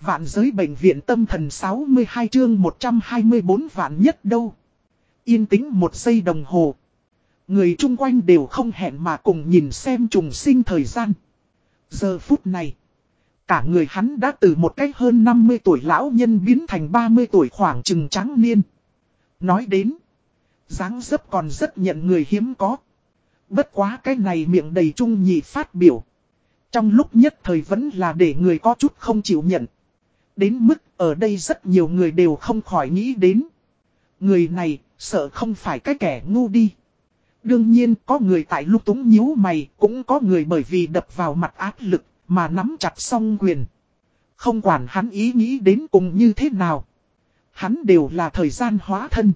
Vạn giới bệnh viện tâm thần 62 chương 124 vạn nhất đâu. Yên tĩnh một giây đồng hồ. Người chung quanh đều không hẹn mà cùng nhìn xem trùng sinh thời gian. Giờ phút này. Cả người hắn đã từ một cách hơn 50 tuổi lão nhân biến thành 30 tuổi khoảng trừng trắng niên. Nói đến. dáng dấp còn rất nhận người hiếm có. Bất quá cái này miệng đầy trung nhị phát biểu. Trong lúc nhất thời vẫn là để người có chút không chịu nhận. Đến mức ở đây rất nhiều người đều không khỏi nghĩ đến. Người này, sợ không phải cái kẻ ngu đi. Đương nhiên, có người tại lúc túng nhíu mày, cũng có người bởi vì đập vào mặt áp lực mà nắm chặt song quyền. Không quản hắn ý nghĩ đến cùng như thế nào. Hắn đều là thời gian hóa thân.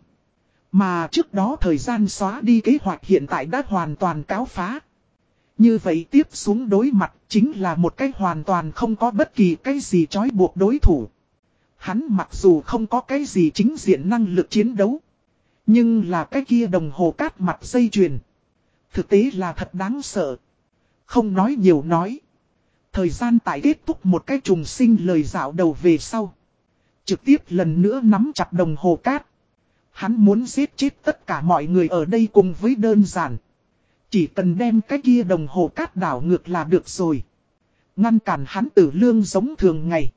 Mà trước đó thời gian xóa đi kế hoạch hiện tại đã hoàn toàn cáo phá. Như vậy tiếp xuống đối mặt chính là một cái hoàn toàn không có bất kỳ cái gì trói buộc đối thủ. Hắn mặc dù không có cái gì chính diện năng lực chiến đấu. Nhưng là cái kia đồng hồ cát mặt dây chuyền. Thực tế là thật đáng sợ. Không nói nhiều nói. Thời gian tại kết thúc một cái trùng sinh lời dạo đầu về sau. Trực tiếp lần nữa nắm chặt đồng hồ cát. Hắn muốn giết chết tất cả mọi người ở đây cùng với đơn giản. Chỉ cần đem cái kia đồng hồ cát đảo ngược là được rồi. Ngăn cản hắn tử lương giống thường ngày.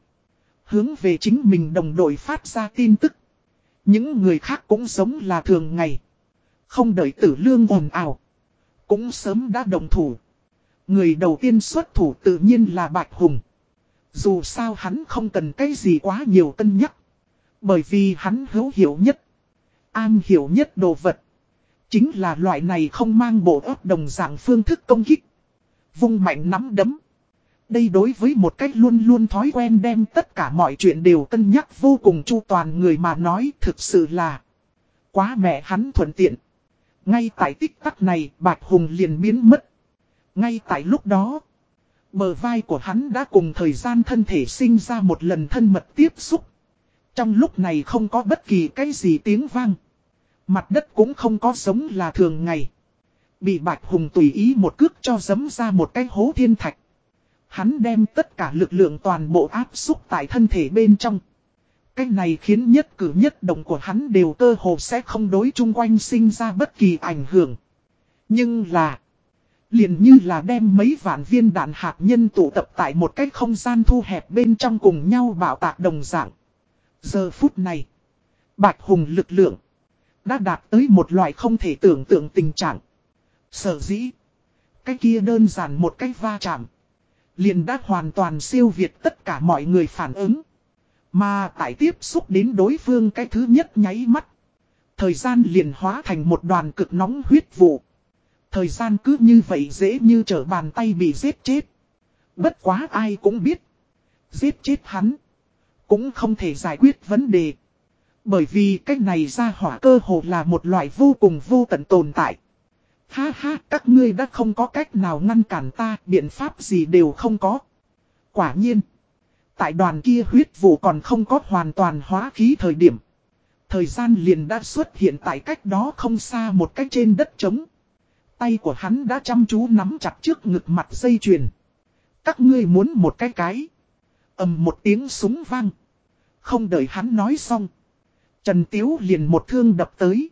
Hướng về chính mình đồng đội phát ra tin tức. Những người khác cũng giống là thường ngày. Không đợi tử lương ồn ào. Cũng sớm đã đồng thủ. Người đầu tiên xuất thủ tự nhiên là Bạch Hùng. Dù sao hắn không cần cái gì quá nhiều cân nhắc. Bởi vì hắn hữu hiểu nhất. An hiểu nhất đồ vật. Chính là loại này không mang bộ ớt đồng dạng phương thức công kích. Vung mạnh nắm đấm. Đây đối với một cách luôn luôn thói quen đem tất cả mọi chuyện đều cân nhắc vô cùng chu toàn người mà nói thực sự là quá mẹ hắn thuận tiện. Ngay tại tích tắc này Bạch Hùng liền biến mất. Ngay tại lúc đó, bờ vai của hắn đã cùng thời gian thân thể sinh ra một lần thân mật tiếp xúc. Trong lúc này không có bất kỳ cái gì tiếng vang. Mặt đất cũng không có sống là thường ngày. Bị Bạch Hùng tùy ý một cước cho dấm ra một cái hố thiên thạch. Hắn đem tất cả lực lượng toàn bộ áp xúc tại thân thể bên trong. Cái này khiến nhất cử nhất động của hắn đều cơ hồ sẽ không đối chung quanh sinh ra bất kỳ ảnh hưởng. Nhưng là... Liền như là đem mấy vạn viên đạn hạt nhân tụ tập tại một cái không gian thu hẹp bên trong cùng nhau bảo tạc đồng dạng. Giờ phút này, Bạch Hùng lực lượng đã đạt tới một loại không thể tưởng tượng tình trạng. Sở dĩ, cái kia đơn giản một cách va chạm, liền đã hoàn toàn siêu việt tất cả mọi người phản ứng. Mà tại tiếp xúc đến đối phương cái thứ nhất nháy mắt. Thời gian liền hóa thành một đoàn cực nóng huyết vụ. Thời gian cứ như vậy dễ như trở bàn tay bị giết chết. Bất quá ai cũng biết. Giết chết hắn. Cũng không thể giải quyết vấn đề. Bởi vì cách này ra hỏa cơ hồ là một loại vô cùng vô tận tồn tại. Ha ha, các ngươi đã không có cách nào ngăn cản ta, biện pháp gì đều không có. Quả nhiên, tại đoàn kia huyết vụ còn không có hoàn toàn hóa khí thời điểm. Thời gian liền đã xuất hiện tại cách đó không xa một cách trên đất trống. Tay của hắn đã chăm chú nắm chặt trước ngực mặt dây chuyền. Các ngươi muốn một cái cái. ầm một tiếng súng vang. Không đợi hắn nói xong. Trần Tiếu liền một thương đập tới.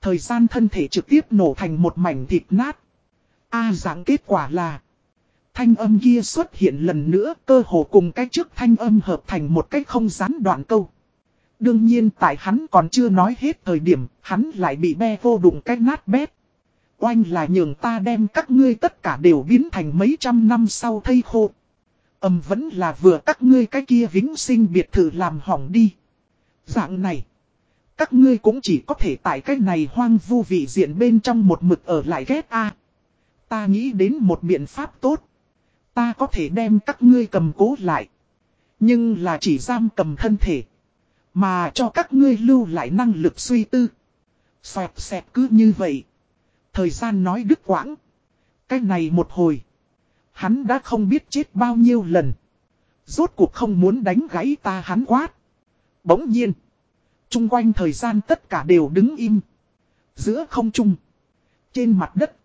Thời gian thân thể trực tiếp nổ thành một mảnh thịt nát. A à, dạng kết quả là. Thanh âm kia xuất hiện lần nữa cơ hồ cùng cái trước thanh âm hợp thành một cái không gián đoạn câu. Đương nhiên tại hắn còn chưa nói hết thời điểm, hắn lại bị be vô đụng cái nát bét. Oanh là nhường ta đem các ngươi tất cả đều biến thành mấy trăm năm sau thây khô. Âm vẫn là vừa các ngươi cái kia vĩnh sinh biệt thự làm hỏng đi. Dạng này. Các ngươi cũng chỉ có thể tại cái này hoang vu vị diện bên trong một mực ở lại ghét a Ta nghĩ đến một biện pháp tốt. Ta có thể đem các ngươi cầm cố lại. Nhưng là chỉ giam cầm thân thể. Mà cho các ngươi lưu lại năng lực suy tư. Xoẹt xẹt cứ như vậy. Thời gian nói đứt quãng. Cái này một hồi. Hắn đã không biết chết bao nhiêu lần. Rốt cuộc không muốn đánh gãy ta hắn quát. Bỗng nhiên. Trung quanh thời gian tất cả đều đứng im. Giữa không trung. Trên mặt đất.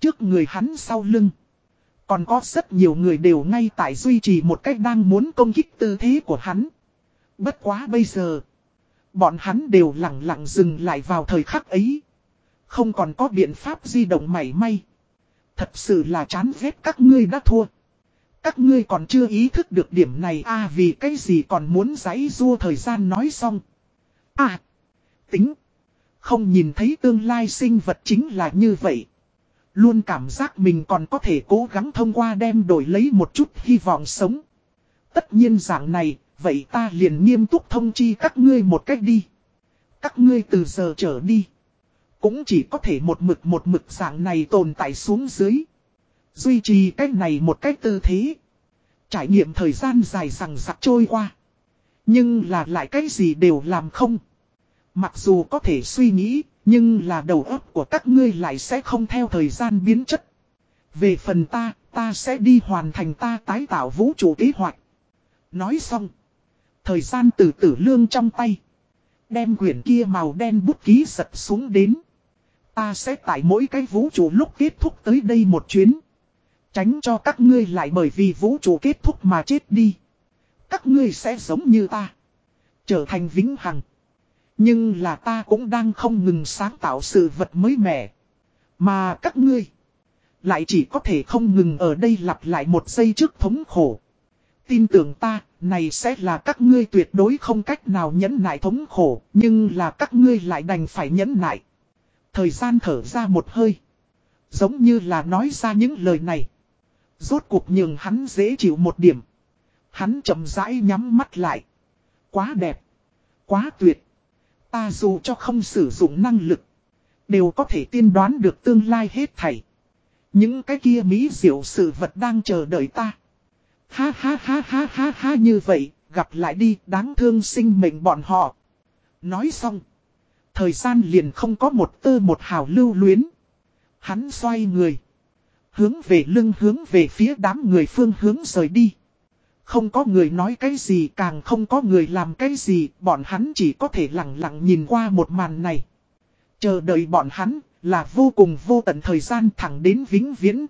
Trước người hắn sau lưng. Còn có rất nhiều người đều ngay tại duy trì một cách đang muốn công kích tư thế của hắn. Bất quá bây giờ. Bọn hắn đều lặng lặng dừng lại vào thời khắc ấy. Không còn có biện pháp di động mảy may. Thật sự là chán ghét các ngươi đã thua. Các ngươi còn chưa ý thức được điểm này à vì cái gì còn muốn giấy rua thời gian nói xong. À, tính. Không nhìn thấy tương lai sinh vật chính là như vậy. Luôn cảm giác mình còn có thể cố gắng thông qua đem đổi lấy một chút hy vọng sống. Tất nhiên dạng này, vậy ta liền nghiêm túc thông chi các ngươi một cách đi. Các ngươi từ giờ trở đi. Cũng chỉ có thể một mực một mực dạng này tồn tại xuống dưới. Duy trì cách này một cách tư thế. Trải nghiệm thời gian dài rằng giặc trôi qua. Nhưng là lại cái gì đều làm không. Mặc dù có thể suy nghĩ, nhưng là đầu óc của các ngươi lại sẽ không theo thời gian biến chất. Về phần ta, ta sẽ đi hoàn thành ta tái tạo vũ trụ kế hoạch. Nói xong. Thời gian từ tử lương trong tay. Đem quyển kia màu đen bút ký giật xuống đến. Ta sẽ tải mỗi cái vũ trụ lúc kết thúc tới đây một chuyến. Tránh cho các ngươi lại bởi vì vũ trụ kết thúc mà chết đi. Các ngươi sẽ giống như ta. Trở thành vĩnh hằng. Nhưng là ta cũng đang không ngừng sáng tạo sự vật mới mẻ. Mà các ngươi. Lại chỉ có thể không ngừng ở đây lặp lại một giây trước thống khổ. Tin tưởng ta, này sẽ là các ngươi tuyệt đối không cách nào nhẫn nại thống khổ, nhưng là các ngươi lại đành phải nhẫn nại. Thời gian thở ra một hơi. Giống như là nói ra những lời này. Rốt cuộc nhường hắn dễ chịu một điểm. Hắn chậm rãi nhắm mắt lại. Quá đẹp. Quá tuyệt. Ta dù cho không sử dụng năng lực. Đều có thể tiên đoán được tương lai hết thảy. Những cái kia mỹ diệu sự vật đang chờ đợi ta. Ha ha ha ha ha ha như vậy, gặp lại đi, đáng thương sinh mệnh bọn họ. Nói xong. Thời gian liền không có một tơ một hào lưu luyến. Hắn xoay người. Hướng về lưng hướng về phía đám người phương hướng rời đi. Không có người nói cái gì càng không có người làm cái gì, bọn hắn chỉ có thể lặng lặng nhìn qua một màn này. Chờ đợi bọn hắn là vô cùng vô tận thời gian thẳng đến vĩnh viễn.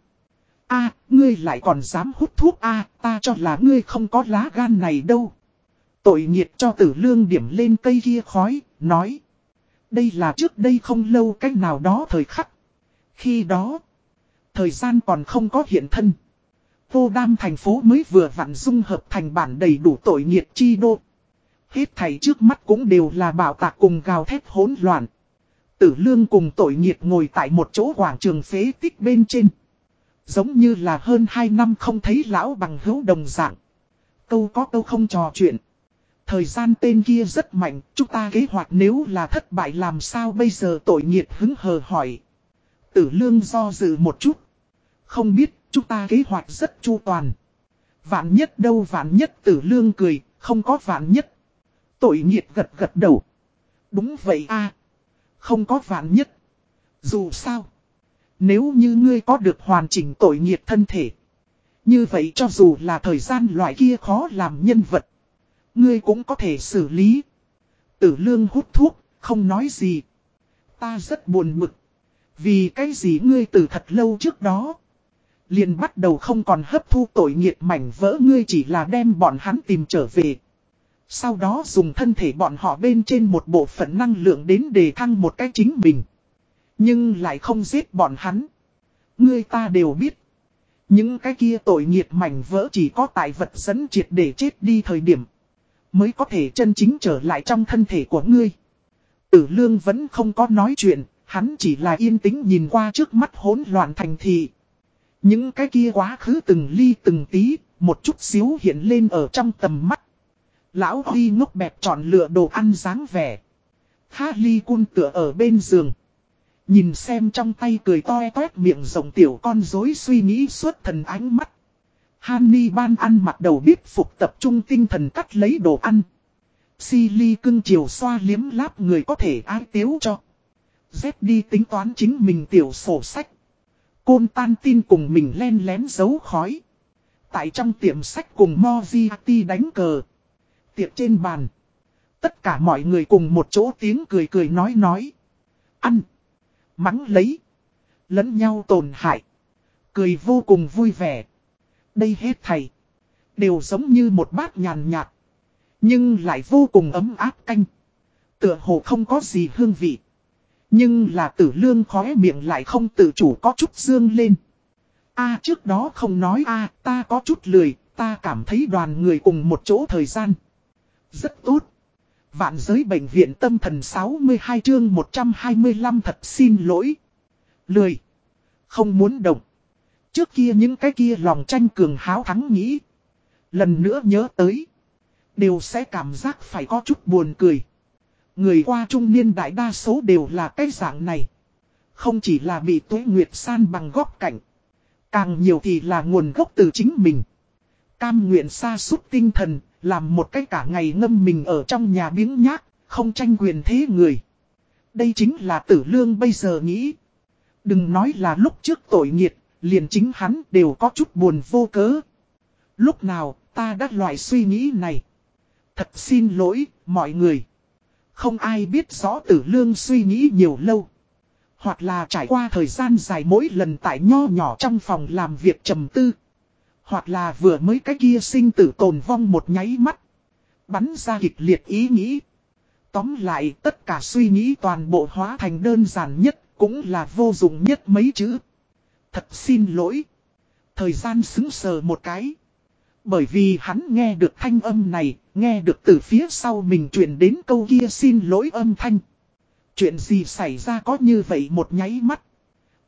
a ngươi lại còn dám hút thuốc a ta cho là ngươi không có lá gan này đâu. Tội nghiệt cho tử lương điểm lên cây kia khói, nói. Đây là trước đây không lâu cách nào đó thời khắc. Khi đó, thời gian còn không có hiện thân. Vô đam thành phố mới vừa vặn dung hợp thành bản đầy đủ tội nghiệt chi đô. Hết thầy trước mắt cũng đều là bảo tạc cùng gào thét hỗn loạn. Tử lương cùng tội nghiệt ngồi tại một chỗ quảng trường phế tích bên trên. Giống như là hơn 2 năm không thấy lão bằng hữu đồng dạng. Câu có câu không trò chuyện. Thời gian tên kia rất mạnh, chúng ta kế hoạch nếu là thất bại làm sao bây giờ tội nghiệt hứng hờ hỏi. Tử lương do dự một chút. Không biết, chúng ta kế hoạch rất chu toàn. Vạn nhất đâu vạn nhất tử lương cười, không có vạn nhất. Tội nghiệt gật gật đầu. Đúng vậy a Không có vạn nhất. Dù sao. Nếu như ngươi có được hoàn chỉnh tội nghiệt thân thể. Như vậy cho dù là thời gian loại kia khó làm nhân vật. Ngươi cũng có thể xử lý. Tử lương hút thuốc, không nói gì. Ta rất buồn mực. Vì cái gì ngươi từ thật lâu trước đó. Liền bắt đầu không còn hấp thu tội nghiệt mảnh vỡ ngươi chỉ là đem bọn hắn tìm trở về. Sau đó dùng thân thể bọn họ bên trên một bộ phận năng lượng đến đề thăng một cái chính mình. Nhưng lại không giết bọn hắn. Ngươi ta đều biết. Những cái kia tội nghiệt mảnh vỡ chỉ có tại vật dẫn triệt để chết đi thời điểm. Mới có thể chân chính trở lại trong thân thể của ngươi. Tử lương vẫn không có nói chuyện, hắn chỉ là yên tĩnh nhìn qua trước mắt hỗn loạn thành thị. Những cái kia quá khứ từng ly từng tí, một chút xíu hiện lên ở trong tầm mắt. Lão Huy ngốc bẹp chọn lựa đồ ăn dáng vẻ. Ha Ly cun tựa ở bên giường. Nhìn xem trong tay cười toe toét miệng rồng tiểu con dối suy nghĩ suốt thần ánh mắt. Hanni ban ăn mặc đầu bếp phục tập trung tinh thần cắt lấy đồ ăn. Silly cưng chiều xoa liếm láp người có thể ai tiếu cho. Dép đi tính toán chính mình tiểu sổ sách. Côn tan tin cùng mình len lén giấu khói. Tại trong tiệm sách cùng Moziati đánh cờ. Tiệc trên bàn. Tất cả mọi người cùng một chỗ tiếng cười cười nói nói. Ăn. Mắng lấy. Lẫn nhau tổn hại. Cười vô cùng vui vẻ, Đây hết thầy. Đều giống như một bát nhàn nhạt. Nhưng lại vô cùng ấm áp canh. Tựa hồ không có gì hương vị. Nhưng là tử lương khóe miệng lại không tự chủ có chút dương lên. a trước đó không nói a ta có chút lười, ta cảm thấy đoàn người cùng một chỗ thời gian. Rất tốt. Vạn giới bệnh viện tâm thần 62 chương 125 thật xin lỗi. Lười. Không muốn động. Trước kia những cái kia lòng tranh cường háo thắng nghĩ. Lần nữa nhớ tới. Đều sẽ cảm giác phải có chút buồn cười. Người qua trung niên đại đa số đều là cái dạng này. Không chỉ là bị tuế nguyệt san bằng góc cạnh. Càng nhiều thì là nguồn gốc từ chính mình. Cam nguyện xa sút tinh thần, làm một cái cả ngày ngâm mình ở trong nhà biếng nhác, không tranh quyền thế người. Đây chính là tử lương bây giờ nghĩ. Đừng nói là lúc trước tội nghiệt, liền chính hắn đều có chút buồn vô cớ. Lúc nào, ta đã loại suy nghĩ này. Thật xin lỗi, mọi người. Không ai biết rõ tử lương suy nghĩ nhiều lâu. Hoặc là trải qua thời gian dài mỗi lần tại nho nhỏ trong phòng làm việc trầm tư. Hoặc là vừa mới cái kia sinh tử tồn vong một nháy mắt. Bắn ra kịch liệt ý nghĩ. Tóm lại tất cả suy nghĩ toàn bộ hóa thành đơn giản nhất cũng là vô dụng nhất mấy chữ. Thật xin lỗi. Thời gian xứng sờ một cái. Bởi vì hắn nghe được thanh âm này, nghe được từ phía sau mình truyền đến câu kia xin lỗi âm thanh. Chuyện gì xảy ra có như vậy một nháy mắt.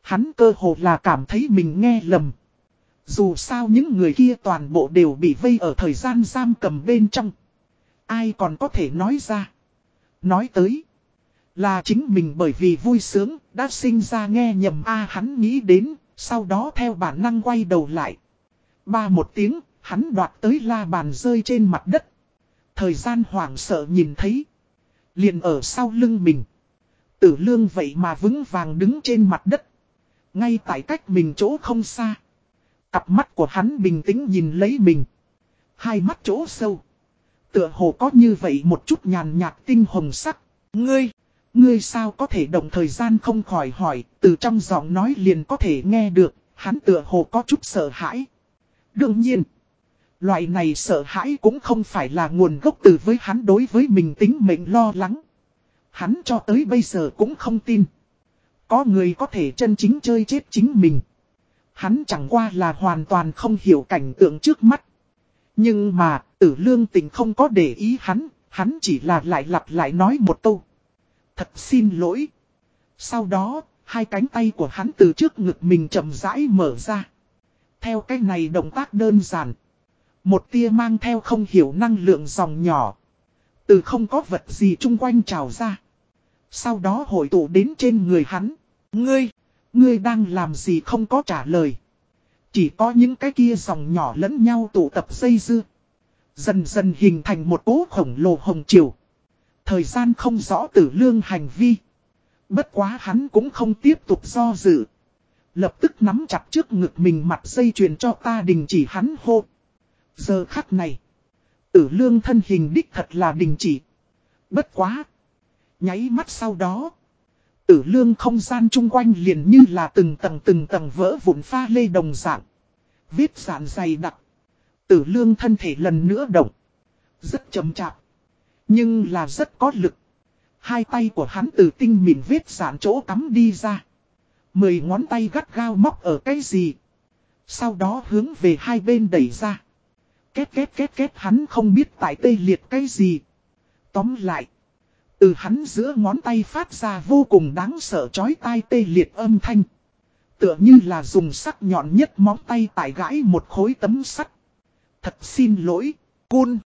Hắn cơ hồ là cảm thấy mình nghe lầm. Dù sao những người kia toàn bộ đều bị vây ở thời gian giam cầm bên trong. Ai còn có thể nói ra. Nói tới. Là chính mình bởi vì vui sướng đã sinh ra nghe nhầm a hắn nghĩ đến. Sau đó theo bản năng quay đầu lại. Ba một tiếng hắn đoạt tới la bàn rơi trên mặt đất. Thời gian hoảng sợ nhìn thấy. Liền ở sau lưng mình. Tử lương vậy mà vững vàng đứng trên mặt đất. Ngay tại cách mình chỗ không xa. Cặp mắt của hắn bình tĩnh nhìn lấy mình. Hai mắt chỗ sâu. Tựa hồ có như vậy một chút nhàn nhạt tinh hồng sắc. Ngươi, ngươi sao có thể đồng thời gian không khỏi hỏi, từ trong giọng nói liền có thể nghe được, hắn tựa hồ có chút sợ hãi. Đương nhiên, loại này sợ hãi cũng không phải là nguồn gốc từ với hắn đối với mình tính mệnh lo lắng. Hắn cho tới bây giờ cũng không tin. Có người có thể chân chính chơi chết chính mình. Hắn chẳng qua là hoàn toàn không hiểu cảnh tượng trước mắt. Nhưng mà, tử lương tình không có để ý hắn, hắn chỉ là lại lặp lại nói một câu. Thật xin lỗi. Sau đó, hai cánh tay của hắn từ trước ngực mình chậm rãi mở ra. Theo cách này động tác đơn giản. Một tia mang theo không hiểu năng lượng dòng nhỏ. Từ không có vật gì chung quanh trào ra. Sau đó hội tụ đến trên người hắn. Ngươi! Ngươi đang làm gì không có trả lời. Chỉ có những cái kia dòng nhỏ lẫn nhau tụ tập dây dưa. Dần dần hình thành một cố khổng lồ hồng chiều. Thời gian không rõ tử lương hành vi. Bất quá hắn cũng không tiếp tục do dự. Lập tức nắm chặt trước ngực mình mặt dây chuyền cho ta đình chỉ hắn hô. Giờ khắc này. Tử lương thân hình đích thật là đình chỉ. Bất quá. Nháy mắt sau đó. Tử lương không gian chung quanh liền như là từng tầng từng tầng vỡ vụn pha lê đồng dạng. Viết giản dày đặc. Tử lương thân thể lần nữa động. Rất chậm chạp. Nhưng là rất có lực. Hai tay của hắn từ tinh mịn viết giản chỗ cắm đi ra. Mười ngón tay gắt gao móc ở cái gì. Sau đó hướng về hai bên đẩy ra. Két két két két hắn không biết tại tê liệt cái gì. Tóm lại. Từ hắn giữa ngón tay phát ra vô cùng đáng sợ chói tai tê liệt âm thanh. Tựa như là dùng sắc nhọn nhất móng tay tại gãi một khối tấm sắt. Thật xin lỗi, cun.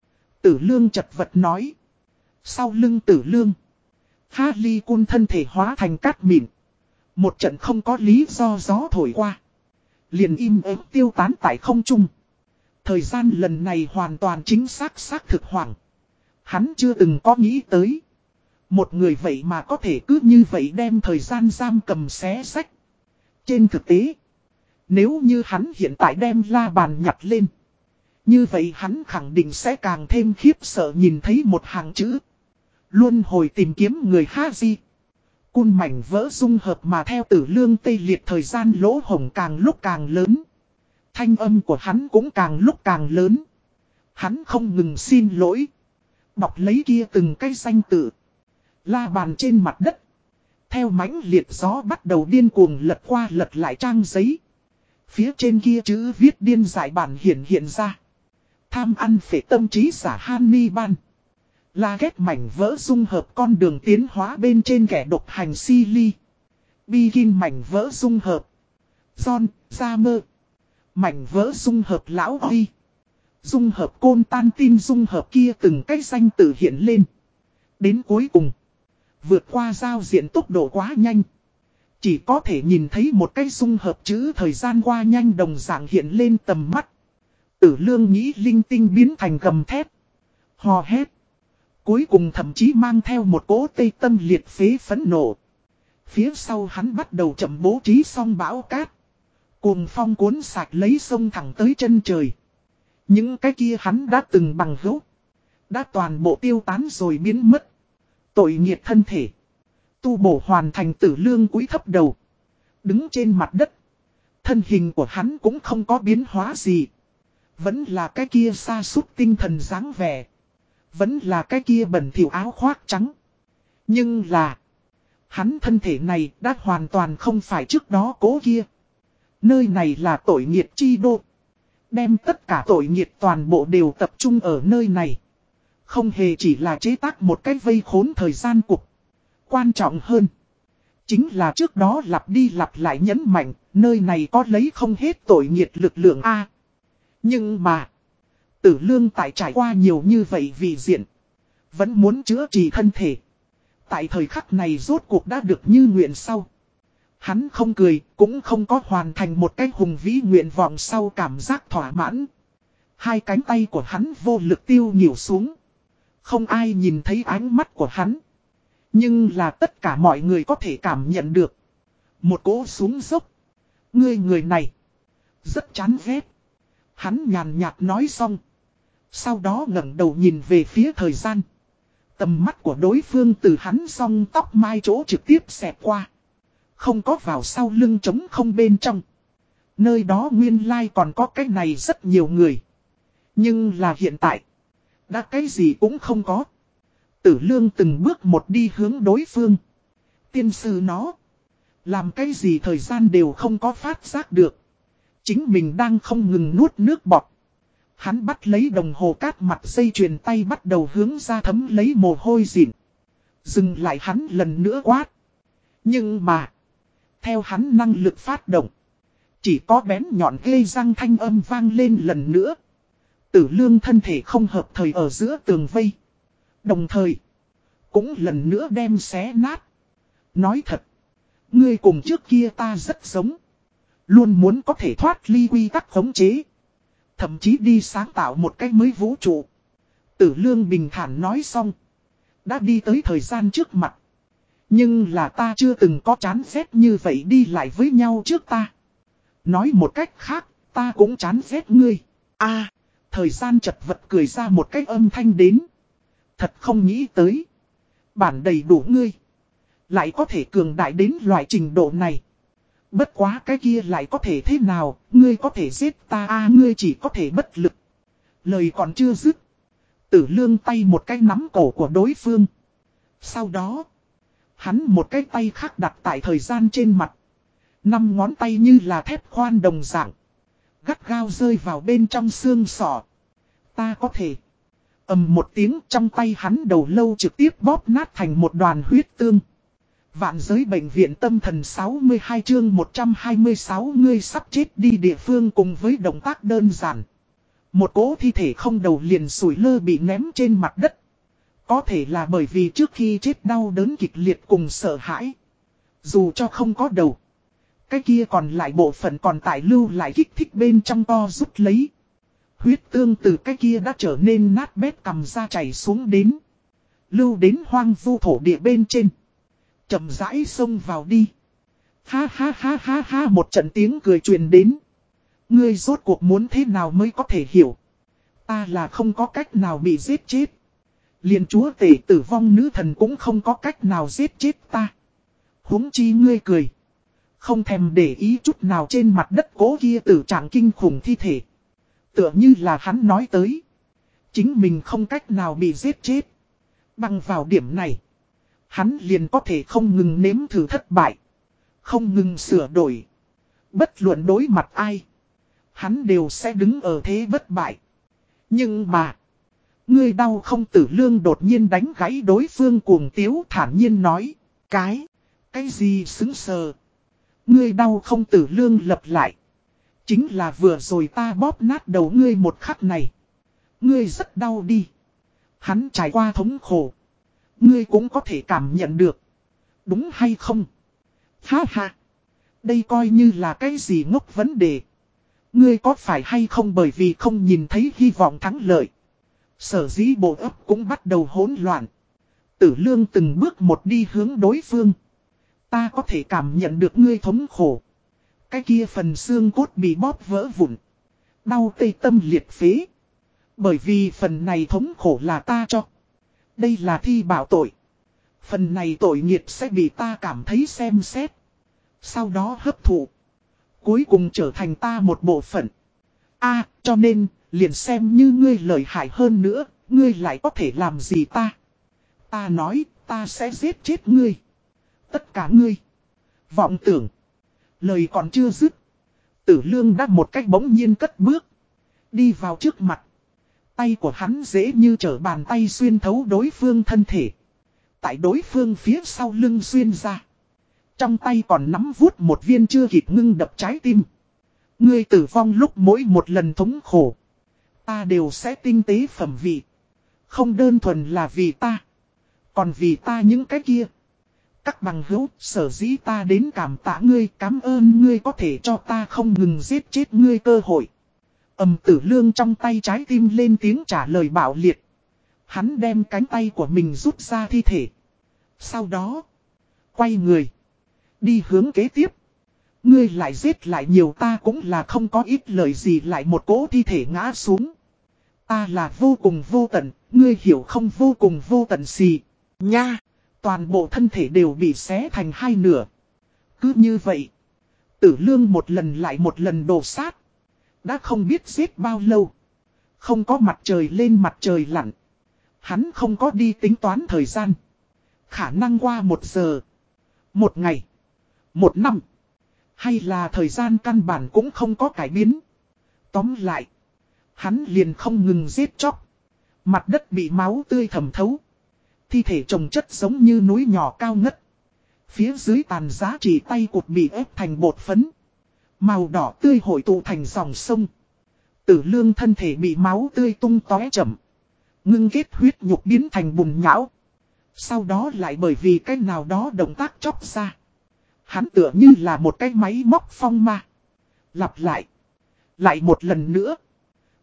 Tử lương chật vật nói. Sau lưng tử lương. Ha ly cun thân thể hóa thành cát mịn. Một trận không có lý do gió thổi qua. Liền im ếm tiêu tán tại không trung. Thời gian lần này hoàn toàn chính xác xác thực hoàng. Hắn chưa từng có nghĩ tới. Một người vậy mà có thể cứ như vậy đem thời gian giam cầm xé sách. Trên thực tế, nếu như hắn hiện tại đem la bàn nhặt lên. Như vậy hắn khẳng định sẽ càng thêm khiếp sợ nhìn thấy một hàng chữ. Luôn hồi tìm kiếm người ha di. Cun mảnh vỡ dung hợp mà theo tử lương tây liệt thời gian lỗ hồng càng lúc càng lớn. Thanh âm của hắn cũng càng lúc càng lớn. Hắn không ngừng xin lỗi. Đọc lấy kia từng cái danh tự. La bàn trên mặt đất. Theo mãnh liệt gió bắt đầu điên cuồng lật qua lật lại trang giấy. Phía trên kia chữ viết điên giải bản hiện hiện ra. Tham ăn phể tâm trí giả Hanni Ban. Là ghét mảnh vỡ dung hợp con đường tiến hóa bên trên kẻ độc hành si ly. Begin mảnh vỡ dung hợp. John, Gia Mơ. Mảnh vỡ dung hợp lão oi. Dung hợp côn tan tin dung hợp kia từng cách danh tự hiện lên. Đến cuối cùng. Vượt qua giao diện tốc độ quá nhanh. Chỉ có thể nhìn thấy một cái dung hợp chữ thời gian qua nhanh đồng dạng hiện lên tầm mắt. Tử lương nghĩ linh tinh biến thành gầm thét. Hò hét. Cuối cùng thậm chí mang theo một cỗ tây tâm liệt phế phấn nộ. Phía sau hắn bắt đầu chậm bố trí song bão cát. Cuồng phong cuốn sạch lấy sông thẳng tới chân trời. Những cái kia hắn đã từng bằng hữu. Đã toàn bộ tiêu tán rồi biến mất. Tội nghiệt thân thể. Tu bổ hoàn thành tử lương cúi thấp đầu. Đứng trên mặt đất. Thân hình của hắn cũng không có biến hóa gì. Vẫn là cái kia xa sút tinh thần dáng vẻ. Vẫn là cái kia bẩn thỉu áo khoác trắng. Nhưng là. Hắn thân thể này đã hoàn toàn không phải trước đó cố kia. Nơi này là tội nghiệt chi đô. Đem tất cả tội nghiệt toàn bộ đều tập trung ở nơi này. Không hề chỉ là chế tác một cái vây khốn thời gian cục. Quan trọng hơn. Chính là trước đó lặp đi lặp lại nhấn mạnh, nơi này có lấy không hết tội nghiệt lực lượng A. Nhưng mà, tử lương tại trải qua nhiều như vậy vì diện. Vẫn muốn chữa trị thân thể. Tại thời khắc này rốt cuộc đã được như nguyện sau. Hắn không cười, cũng không có hoàn thành một cái hùng vĩ nguyện vọng sau cảm giác thỏa mãn. Hai cánh tay của hắn vô lực tiêu nhiều xuống. Không ai nhìn thấy ánh mắt của hắn. Nhưng là tất cả mọi người có thể cảm nhận được. Một cỗ xuống dốc. Ngươi người này. Rất chán ghét. Hắn nhàn nhạt nói xong. Sau đó ngẩng đầu nhìn về phía thời gian. Tầm mắt của đối phương từ hắn song tóc mai chỗ trực tiếp xẹt qua. Không có vào sau lưng trống không bên trong. Nơi đó nguyên lai còn có cái này rất nhiều người. Nhưng là hiện tại. Đã cái gì cũng không có. Tử lương từng bước một đi hướng đối phương. Tiên sư nó. Làm cái gì thời gian đều không có phát giác được. Chính mình đang không ngừng nuốt nước bọt. Hắn bắt lấy đồng hồ cát mặt dây chuyền tay bắt đầu hướng ra thấm lấy mồ hôi dịn. Dừng lại hắn lần nữa quát. Nhưng mà. Theo hắn năng lực phát động. Chỉ có bén nhọn gây răng thanh âm vang lên lần nữa. Tử lương thân thể không hợp thời ở giữa tường vây. Đồng thời. Cũng lần nữa đem xé nát. Nói thật. Ngươi cùng trước kia ta rất giống. Luôn muốn có thể thoát ly quy tắc khống chế. Thậm chí đi sáng tạo một cách mới vũ trụ. Tử lương bình thản nói xong. Đã đi tới thời gian trước mặt. Nhưng là ta chưa từng có chán ghét như vậy đi lại với nhau trước ta. Nói một cách khác, ta cũng chán ghét ngươi. a thời gian chật vật cười ra một cách âm thanh đến. Thật không nghĩ tới. Bản đầy đủ ngươi. Lại có thể cường đại đến loại trình độ này. Bất quá cái kia lại có thể thế nào, ngươi có thể giết ta a ngươi chỉ có thể bất lực. Lời còn chưa dứt. Tử lương tay một cái nắm cổ của đối phương. Sau đó, hắn một cái tay khác đặt tại thời gian trên mặt. Năm ngón tay như là thép khoan đồng dạng. Gắt gao rơi vào bên trong xương sọ. Ta có thể. ầm một tiếng trong tay hắn đầu lâu trực tiếp bóp nát thành một đoàn huyết tương. Vạn giới bệnh viện tâm thần 62 chương 126 ngươi sắp chết đi địa phương cùng với động tác đơn giản. Một cố thi thể không đầu liền sủi lơ bị ném trên mặt đất. Có thể là bởi vì trước khi chết đau đớn kịch liệt cùng sợ hãi. Dù cho không có đầu. Cái kia còn lại bộ phận còn tại lưu lại kích thích bên trong to rút lấy. Huyết tương từ cái kia đã trở nên nát bét cầm ra chảy xuống đến. Lưu đến hoang vu thổ địa bên trên chậm rãi xông vào đi. Ha ha ha ha ha, một trận tiếng cười truyền đến. Ngươi rốt cuộc muốn thế nào mới có thể hiểu. Ta là không có cách nào bị giết chết liền chúa tể tử vong nữ thần cũng không có cách nào giết chết ta. huống chi ngươi cười. Không thèm để ý chút nào trên mặt đất cố kia tử trạng kinh khủng thi thể. Tựa như là hắn nói tới. Chính mình không cách nào bị giết chết. Bằng vào điểm này. Hắn liền có thể không ngừng nếm thử thất bại. Không ngừng sửa đổi. Bất luận đối mặt ai. Hắn đều sẽ đứng ở thế bất bại. Nhưng mà. Ngươi đau không tử lương đột nhiên đánh gãy đối phương cuồng tiếu thản nhiên nói. Cái. Cái gì xứng sờ. Ngươi đau không tử lương lập lại. Chính là vừa rồi ta bóp nát đầu ngươi một khắc này. Ngươi rất đau đi. Hắn trải qua thống khổ. Ngươi cũng có thể cảm nhận được. Đúng hay không? Ha ha. Đây coi như là cái gì ngốc vấn đề. Ngươi có phải hay không bởi vì không nhìn thấy hy vọng thắng lợi. Sở dĩ bộ ấp cũng bắt đầu hỗn loạn. Tử lương từng bước một đi hướng đối phương. Ta có thể cảm nhận được ngươi thống khổ. Cái kia phần xương cốt bị bóp vỡ vụn. Đau tê tâm liệt phế. Bởi vì phần này thống khổ là ta cho. Đây là thi bảo tội. Phần này tội nghiệt sẽ bị ta cảm thấy xem xét. Sau đó hấp thụ. Cuối cùng trở thành ta một bộ phận. a cho nên, liền xem như ngươi lợi hại hơn nữa, ngươi lại có thể làm gì ta? Ta nói, ta sẽ giết chết ngươi. Tất cả ngươi. Vọng tưởng. Lời còn chưa dứt. Tử lương đã một cách bỗng nhiên cất bước. Đi vào trước mặt. Tay của hắn dễ như trở bàn tay xuyên thấu đối phương thân thể. Tại đối phương phía sau lưng xuyên ra. Trong tay còn nắm vuốt một viên chưa kịp ngưng đập trái tim. Ngươi tử vong lúc mỗi một lần thống khổ. Ta đều sẽ tinh tế phẩm vị. Không đơn thuần là vì ta. Còn vì ta những cái kia. Các bằng hữu, sở dĩ ta đến cảm tạ ngươi, cảm ơn ngươi có thể cho ta không ngừng giết chết ngươi cơ hội. Âm tử lương trong tay trái tim lên tiếng trả lời bạo liệt. Hắn đem cánh tay của mình rút ra thi thể. Sau đó, quay người, đi hướng kế tiếp. Ngươi lại giết lại nhiều ta cũng là không có ít lời gì lại một cỗ thi thể ngã xuống. Ta là vô cùng vô tận, ngươi hiểu không vô cùng vô tận gì. Nha, toàn bộ thân thể đều bị xé thành hai nửa. Cứ như vậy, tử lương một lần lại một lần đổ sát. Đã không biết giết bao lâu. Không có mặt trời lên mặt trời lặn. Hắn không có đi tính toán thời gian. Khả năng qua một giờ. Một ngày. Một năm. Hay là thời gian căn bản cũng không có cải biến. Tóm lại. Hắn liền không ngừng giết chóc. Mặt đất bị máu tươi thẩm thấu. Thi thể trồng chất giống như núi nhỏ cao ngất. Phía dưới tàn giá chỉ tay cột bị ép thành bột phấn. Màu đỏ tươi hội tụ thành dòng sông. Tử lương thân thể bị máu tươi tung tóe chậm. Ngưng kết huyết nhục biến thành bùn nhão. Sau đó lại bởi vì cái nào đó động tác chóc ra. Hắn tựa như là một cái máy móc phong ma. Lặp lại. Lại một lần nữa.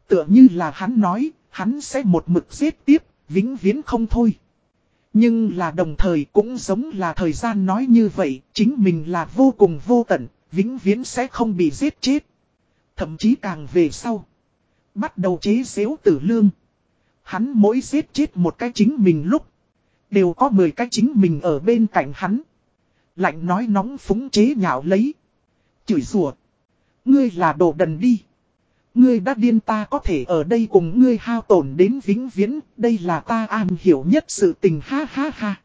Tựa như là hắn nói, hắn sẽ một mực giết tiếp, vĩnh viễn không thôi. Nhưng là đồng thời cũng giống là thời gian nói như vậy, chính mình là vô cùng vô tận, vĩnh viễn sẽ không bị giết chết. Thậm chí càng về sau. Bắt đầu chế xếu tử lương. Hắn mỗi giết chết một cái chính mình lúc. Đều có 10 cái chính mình ở bên cạnh hắn. Lạnh nói nóng phúng chế nhạo lấy. Chửi rủa Ngươi là đồ đần đi. Ngươi đã điên ta có thể ở đây cùng ngươi hao tổn đến vĩnh viễn. Đây là ta an hiểu nhất sự tình ha ha ha.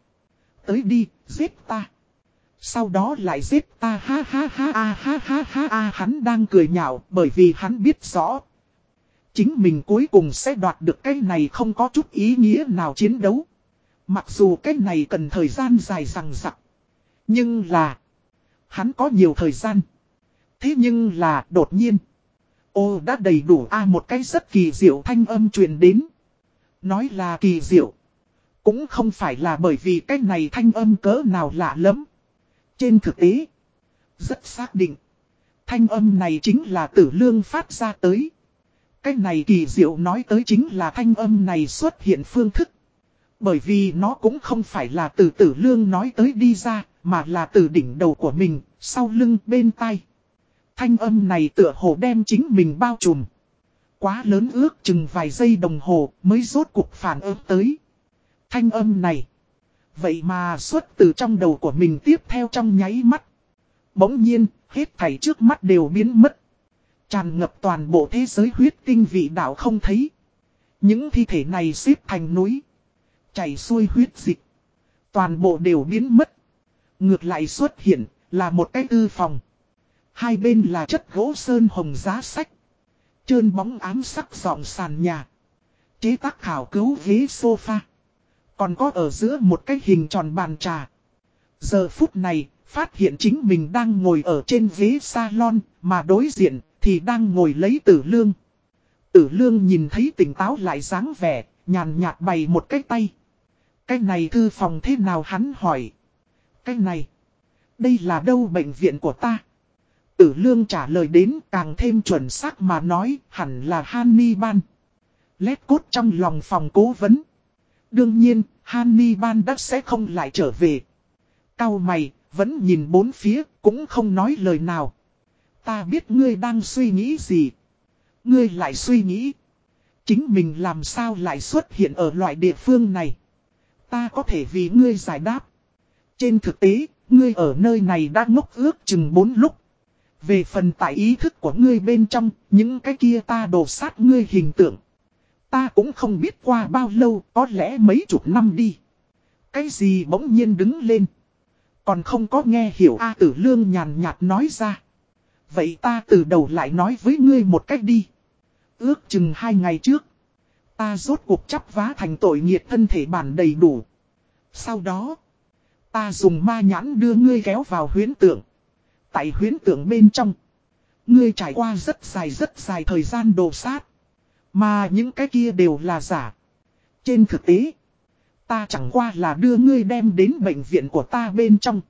Tới đi, giết ta. Sau đó lại giết ta ha ha ha ha ha ha ha ha hắn đang cười nhạo bởi vì hắn biết rõ. Chính mình cuối cùng sẽ đoạt được cái này không có chút ý nghĩa nào chiến đấu. Mặc dù cái này cần thời gian dài rằng rặc. Nhưng là. Hắn có nhiều thời gian. Thế nhưng là đột nhiên. Ô đã đầy đủ a một cái rất kỳ diệu thanh âm truyền đến. Nói là kỳ diệu. Cũng không phải là bởi vì cái này thanh âm cỡ nào lạ lắm. Trên thực tế, rất xác định. Thanh âm này chính là tử lương phát ra tới. Cái này kỳ diệu nói tới chính là thanh âm này xuất hiện phương thức. Bởi vì nó cũng không phải là từ tử lương nói tới đi ra, mà là từ đỉnh đầu của mình, sau lưng bên tai. Thanh âm này tựa hồ đem chính mình bao trùm. Quá lớn ước chừng vài giây đồng hồ mới rốt cuộc phản ứng tới. Thanh âm này. Vậy mà xuất từ trong đầu của mình tiếp theo trong nháy mắt. Bỗng nhiên, hết thảy trước mắt đều biến mất. Tràn ngập toàn bộ thế giới huyết tinh vị đạo không thấy. Những thi thể này xếp thành núi. Chảy xuôi huyết dịch. Toàn bộ đều biến mất. Ngược lại xuất hiện là một cái tư phòng. Hai bên là chất gỗ sơn hồng giá sách. Trơn bóng ám sắc dọn sàn nhà. Chế tác khảo cứu ghế sofa. Còn có ở giữa một cái hình tròn bàn trà. Giờ phút này, phát hiện chính mình đang ngồi ở trên ghế salon, mà đối diện thì đang ngồi lấy tử lương. Tử lương nhìn thấy tỉnh táo lại dáng vẻ, nhàn nhạt bày một cái tay. Cái này thư phòng thế nào hắn hỏi. Cái này, đây là đâu bệnh viện của ta? Tử lương trả lời đến càng thêm chuẩn xác mà nói hẳn là Hannibal. Lét cốt trong lòng phòng cố vấn. Đương nhiên, Hannibal đã sẽ không lại trở về. Cao mày, vẫn nhìn bốn phía, cũng không nói lời nào. Ta biết ngươi đang suy nghĩ gì. Ngươi lại suy nghĩ. Chính mình làm sao lại xuất hiện ở loại địa phương này. Ta có thể vì ngươi giải đáp. Trên thực tế, ngươi ở nơi này đã ngốc ước chừng bốn lúc. Về phần tại ý thức của ngươi bên trong, những cái kia ta đổ sát ngươi hình tượng. Ta cũng không biết qua bao lâu, có lẽ mấy chục năm đi. Cái gì bỗng nhiên đứng lên. Còn không có nghe hiểu A tử lương nhàn nhạt nói ra. Vậy ta từ đầu lại nói với ngươi một cách đi. Ước chừng hai ngày trước. Ta rốt cuộc chấp vá thành tội nghiệt thân thể bản đầy đủ. Sau đó. Ta dùng ma nhãn đưa ngươi kéo vào huyến tượng. Tại huyến tượng bên trong. Ngươi trải qua rất dài rất dài thời gian đồ sát. Mà những cái kia đều là giả. Trên thực tế. Ta chẳng qua là đưa ngươi đem đến bệnh viện của ta bên trong.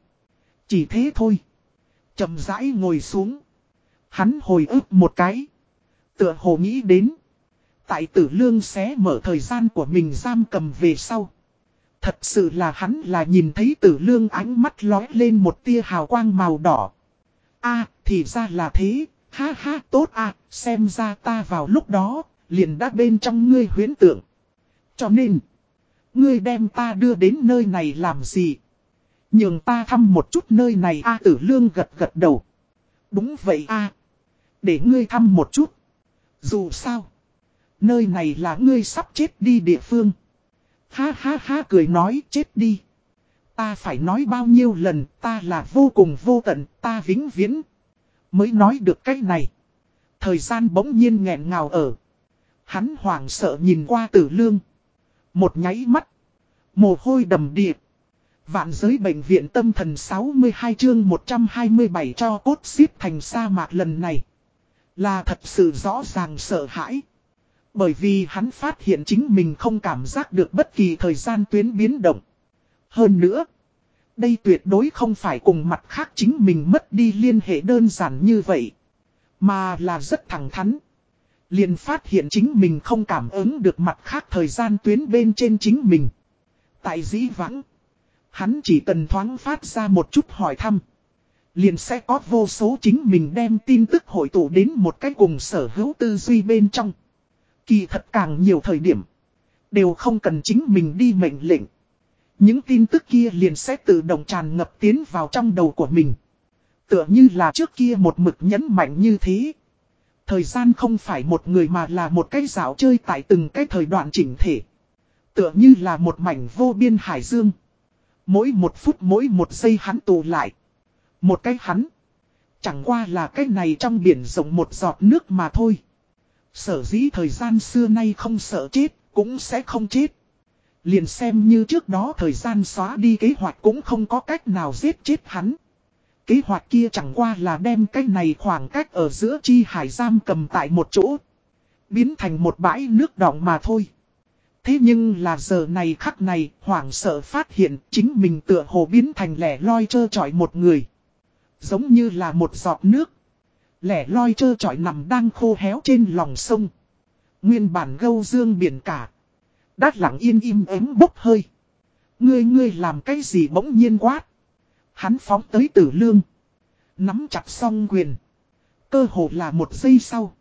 Chỉ thế thôi. chậm rãi ngồi xuống. Hắn hồi ức một cái. Tựa hồ nghĩ đến. Tại tử lương xé mở thời gian của mình giam cầm về sau. Thật sự là hắn là nhìn thấy tử lương ánh mắt lói lên một tia hào quang màu đỏ a thì ra là thế, ha ha tốt a xem ra ta vào lúc đó, liền đã bên trong ngươi huyến tượng. Cho nên, ngươi đem ta đưa đến nơi này làm gì? Nhường ta thăm một chút nơi này a tử lương gật gật đầu. Đúng vậy a Để ngươi thăm một chút. Dù sao, nơi này là ngươi sắp chết đi địa phương. Ha ha ha cười nói chết đi. Ta phải nói bao nhiêu lần, ta là vô cùng vô tận, ta vĩnh viễn. Mới nói được cái này. Thời gian bỗng nhiên nghẹn ngào ở. Hắn hoảng sợ nhìn qua tử lương. Một nháy mắt. Mồ hôi đầm điệp. Vạn giới bệnh viện tâm thần 62 chương 127 cho cốt xếp thành sa mạc lần này. Là thật sự rõ ràng sợ hãi. Bởi vì hắn phát hiện chính mình không cảm giác được bất kỳ thời gian tuyến biến động. Hơn nữa, đây tuyệt đối không phải cùng mặt khác chính mình mất đi liên hệ đơn giản như vậy. Mà là rất thẳng thắn. liền phát hiện chính mình không cảm ứng được mặt khác thời gian tuyến bên trên chính mình. Tại dĩ vãng, hắn chỉ cần thoáng phát ra một chút hỏi thăm. Liền sẽ có vô số chính mình đem tin tức hội tụ đến một cái cùng sở hữu tư duy bên trong. Kỳ thật càng nhiều thời điểm. Đều không cần chính mình đi mệnh lệnh. Những tin tức kia liền sẽ tự động tràn ngập tiến vào trong đầu của mình. Tựa như là trước kia một mực nhấn mạnh như thế. Thời gian không phải một người mà là một cái dạo chơi tại từng cái thời đoạn chỉnh thể. Tựa như là một mảnh vô biên hải dương. Mỗi một phút mỗi một giây hắn tù lại. Một cái hắn. Chẳng qua là cái này trong biển rộng một giọt nước mà thôi. Sở dĩ thời gian xưa nay không sợ chết, cũng sẽ không chết. Liền xem như trước đó thời gian xóa đi kế hoạch cũng không có cách nào giết chết hắn. Kế hoạch kia chẳng qua là đem cái này khoảng cách ở giữa chi hải giam cầm tại một chỗ. Biến thành một bãi nước đọng mà thôi. Thế nhưng là giờ này khắc này, hoảng sợ phát hiện chính mình tựa hồ biến thành lẻ loi trơ trọi một người. Giống như là một giọt nước. Lẻ loi trơ trọi nằm đang khô héo trên lòng sông. Nguyên bản gâu dương biển cả. Đát lặng yên im ếm bốc hơi. Ngươi ngươi làm cái gì bỗng nhiên quát. Hắn phóng tới tử lương. Nắm chặt song quyền. Cơ hồ là một giây sau.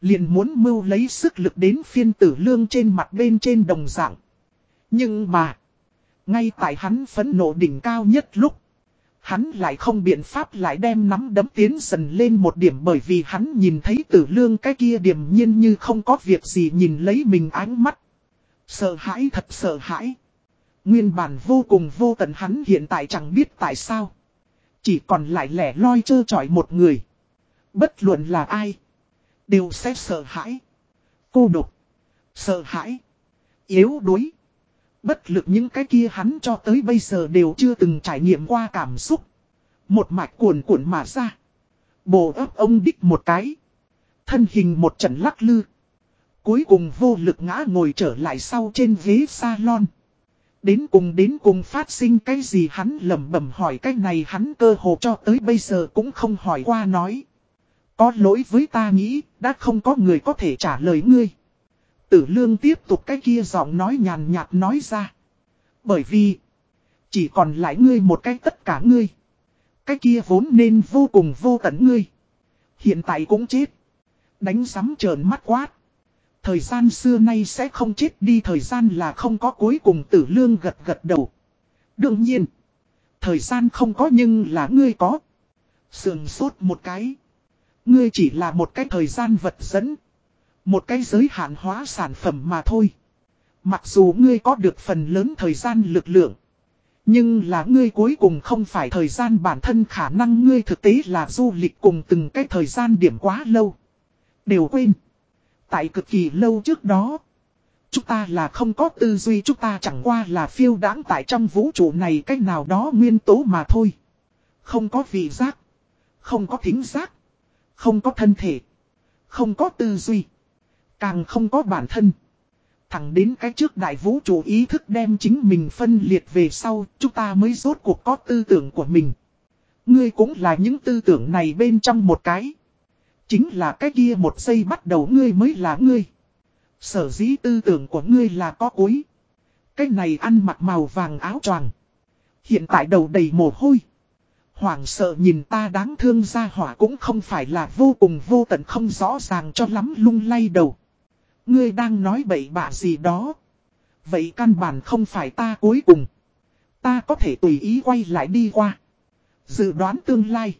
Liền muốn mưu lấy sức lực đến phiên tử lương trên mặt bên trên đồng dạng. Nhưng mà. Ngay tại hắn phấn nộ đỉnh cao nhất lúc. Hắn lại không biện pháp lại đem nắm đấm tiến dần lên một điểm bởi vì hắn nhìn thấy tử lương cái kia điểm nhiên như không có việc gì nhìn lấy mình ánh mắt. Sợ hãi thật sợ hãi. Nguyên bản vô cùng vô tận hắn hiện tại chẳng biết tại sao. Chỉ còn lại lẻ loi chơ chọi một người. Bất luận là ai. Đều sẽ sợ hãi. Cô độc. Sợ hãi. Yếu đuối. Bất lực những cái kia hắn cho tới bây giờ đều chưa từng trải nghiệm qua cảm xúc. Một mạch cuồn cuộn mà ra. Bồ ấp ông đích một cái. Thân hình một trận lắc lư. Cuối cùng vô lực ngã ngồi trở lại sau trên ghế salon. Đến cùng đến cùng phát sinh cái gì hắn lầm bẩm hỏi cái này hắn cơ hồ cho tới bây giờ cũng không hỏi qua nói. Có lỗi với ta nghĩ, đã không có người có thể trả lời ngươi. Tử lương tiếp tục cái kia giọng nói nhàn nhạt nói ra. Bởi vì, chỉ còn lại ngươi một cái tất cả ngươi. Cái kia vốn nên vô cùng vô tận ngươi. Hiện tại cũng chết. Đánh sắm trờn mắt quát. Thời gian xưa nay sẽ không chết đi thời gian là không có cuối cùng tử lương gật gật đầu. Đương nhiên, thời gian không có nhưng là ngươi có. Sườn sốt một cái. Ngươi chỉ là một cái thời gian vật dẫn. Một cái giới hạn hóa sản phẩm mà thôi. Mặc dù ngươi có được phần lớn thời gian lực lượng. Nhưng là ngươi cuối cùng không phải thời gian bản thân khả năng ngươi thực tế là du lịch cùng từng cái thời gian điểm quá lâu. Đều quên. Tại cực kỳ lâu trước đó. Chúng ta là không có tư duy chúng ta chẳng qua là phiêu đáng tại trong vũ trụ này cách nào đó nguyên tố mà thôi. Không có vị giác. Không có thính giác. Không có thân thể. Không có tư duy. Càng không có bản thân. Thẳng đến cái trước đại vũ trụ ý thức đem chính mình phân liệt về sau, chúng ta mới rốt cuộc có tư tưởng của mình. Ngươi cũng là những tư tưởng này bên trong một cái. Chính là cái kia một giây bắt đầu ngươi mới là ngươi. Sở dĩ tư tưởng của ngươi là có cuối. Cái này ăn mặc màu vàng áo choàng Hiện tại đầu đầy mồ hôi. hoàng sợ nhìn ta đáng thương ra hỏa cũng không phải là vô cùng vô tận không rõ ràng cho lắm lung lay đầu. Ngươi đang nói bậy bạ gì đó. Vậy căn bản không phải ta cuối cùng. Ta có thể tùy ý quay lại đi qua. Dự đoán tương lai.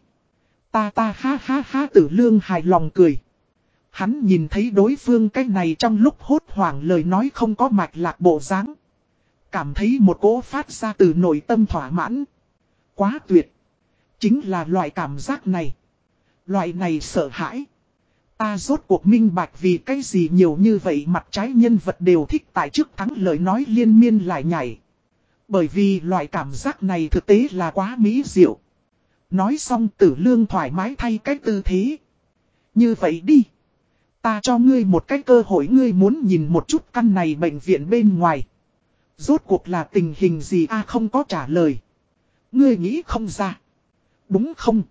Ta ta ha ha ha tử lương hài lòng cười. Hắn nhìn thấy đối phương cái này trong lúc hốt hoảng lời nói không có mạch lạc bộ dáng Cảm thấy một cỗ phát ra từ nội tâm thỏa mãn. Quá tuyệt. Chính là loại cảm giác này. Loại này sợ hãi. Ta rốt cuộc minh bạch vì cái gì nhiều như vậy mặt trái nhân vật đều thích tại trước thắng lời nói liên miên lại nhảy. Bởi vì loại cảm giác này thực tế là quá mỹ diệu. Nói xong tử lương thoải mái thay cách tư thế. Như vậy đi. Ta cho ngươi một cái cơ hội ngươi muốn nhìn một chút căn này bệnh viện bên ngoài. Rốt cuộc là tình hình gì a, không có trả lời. Ngươi nghĩ không ra. Đúng không?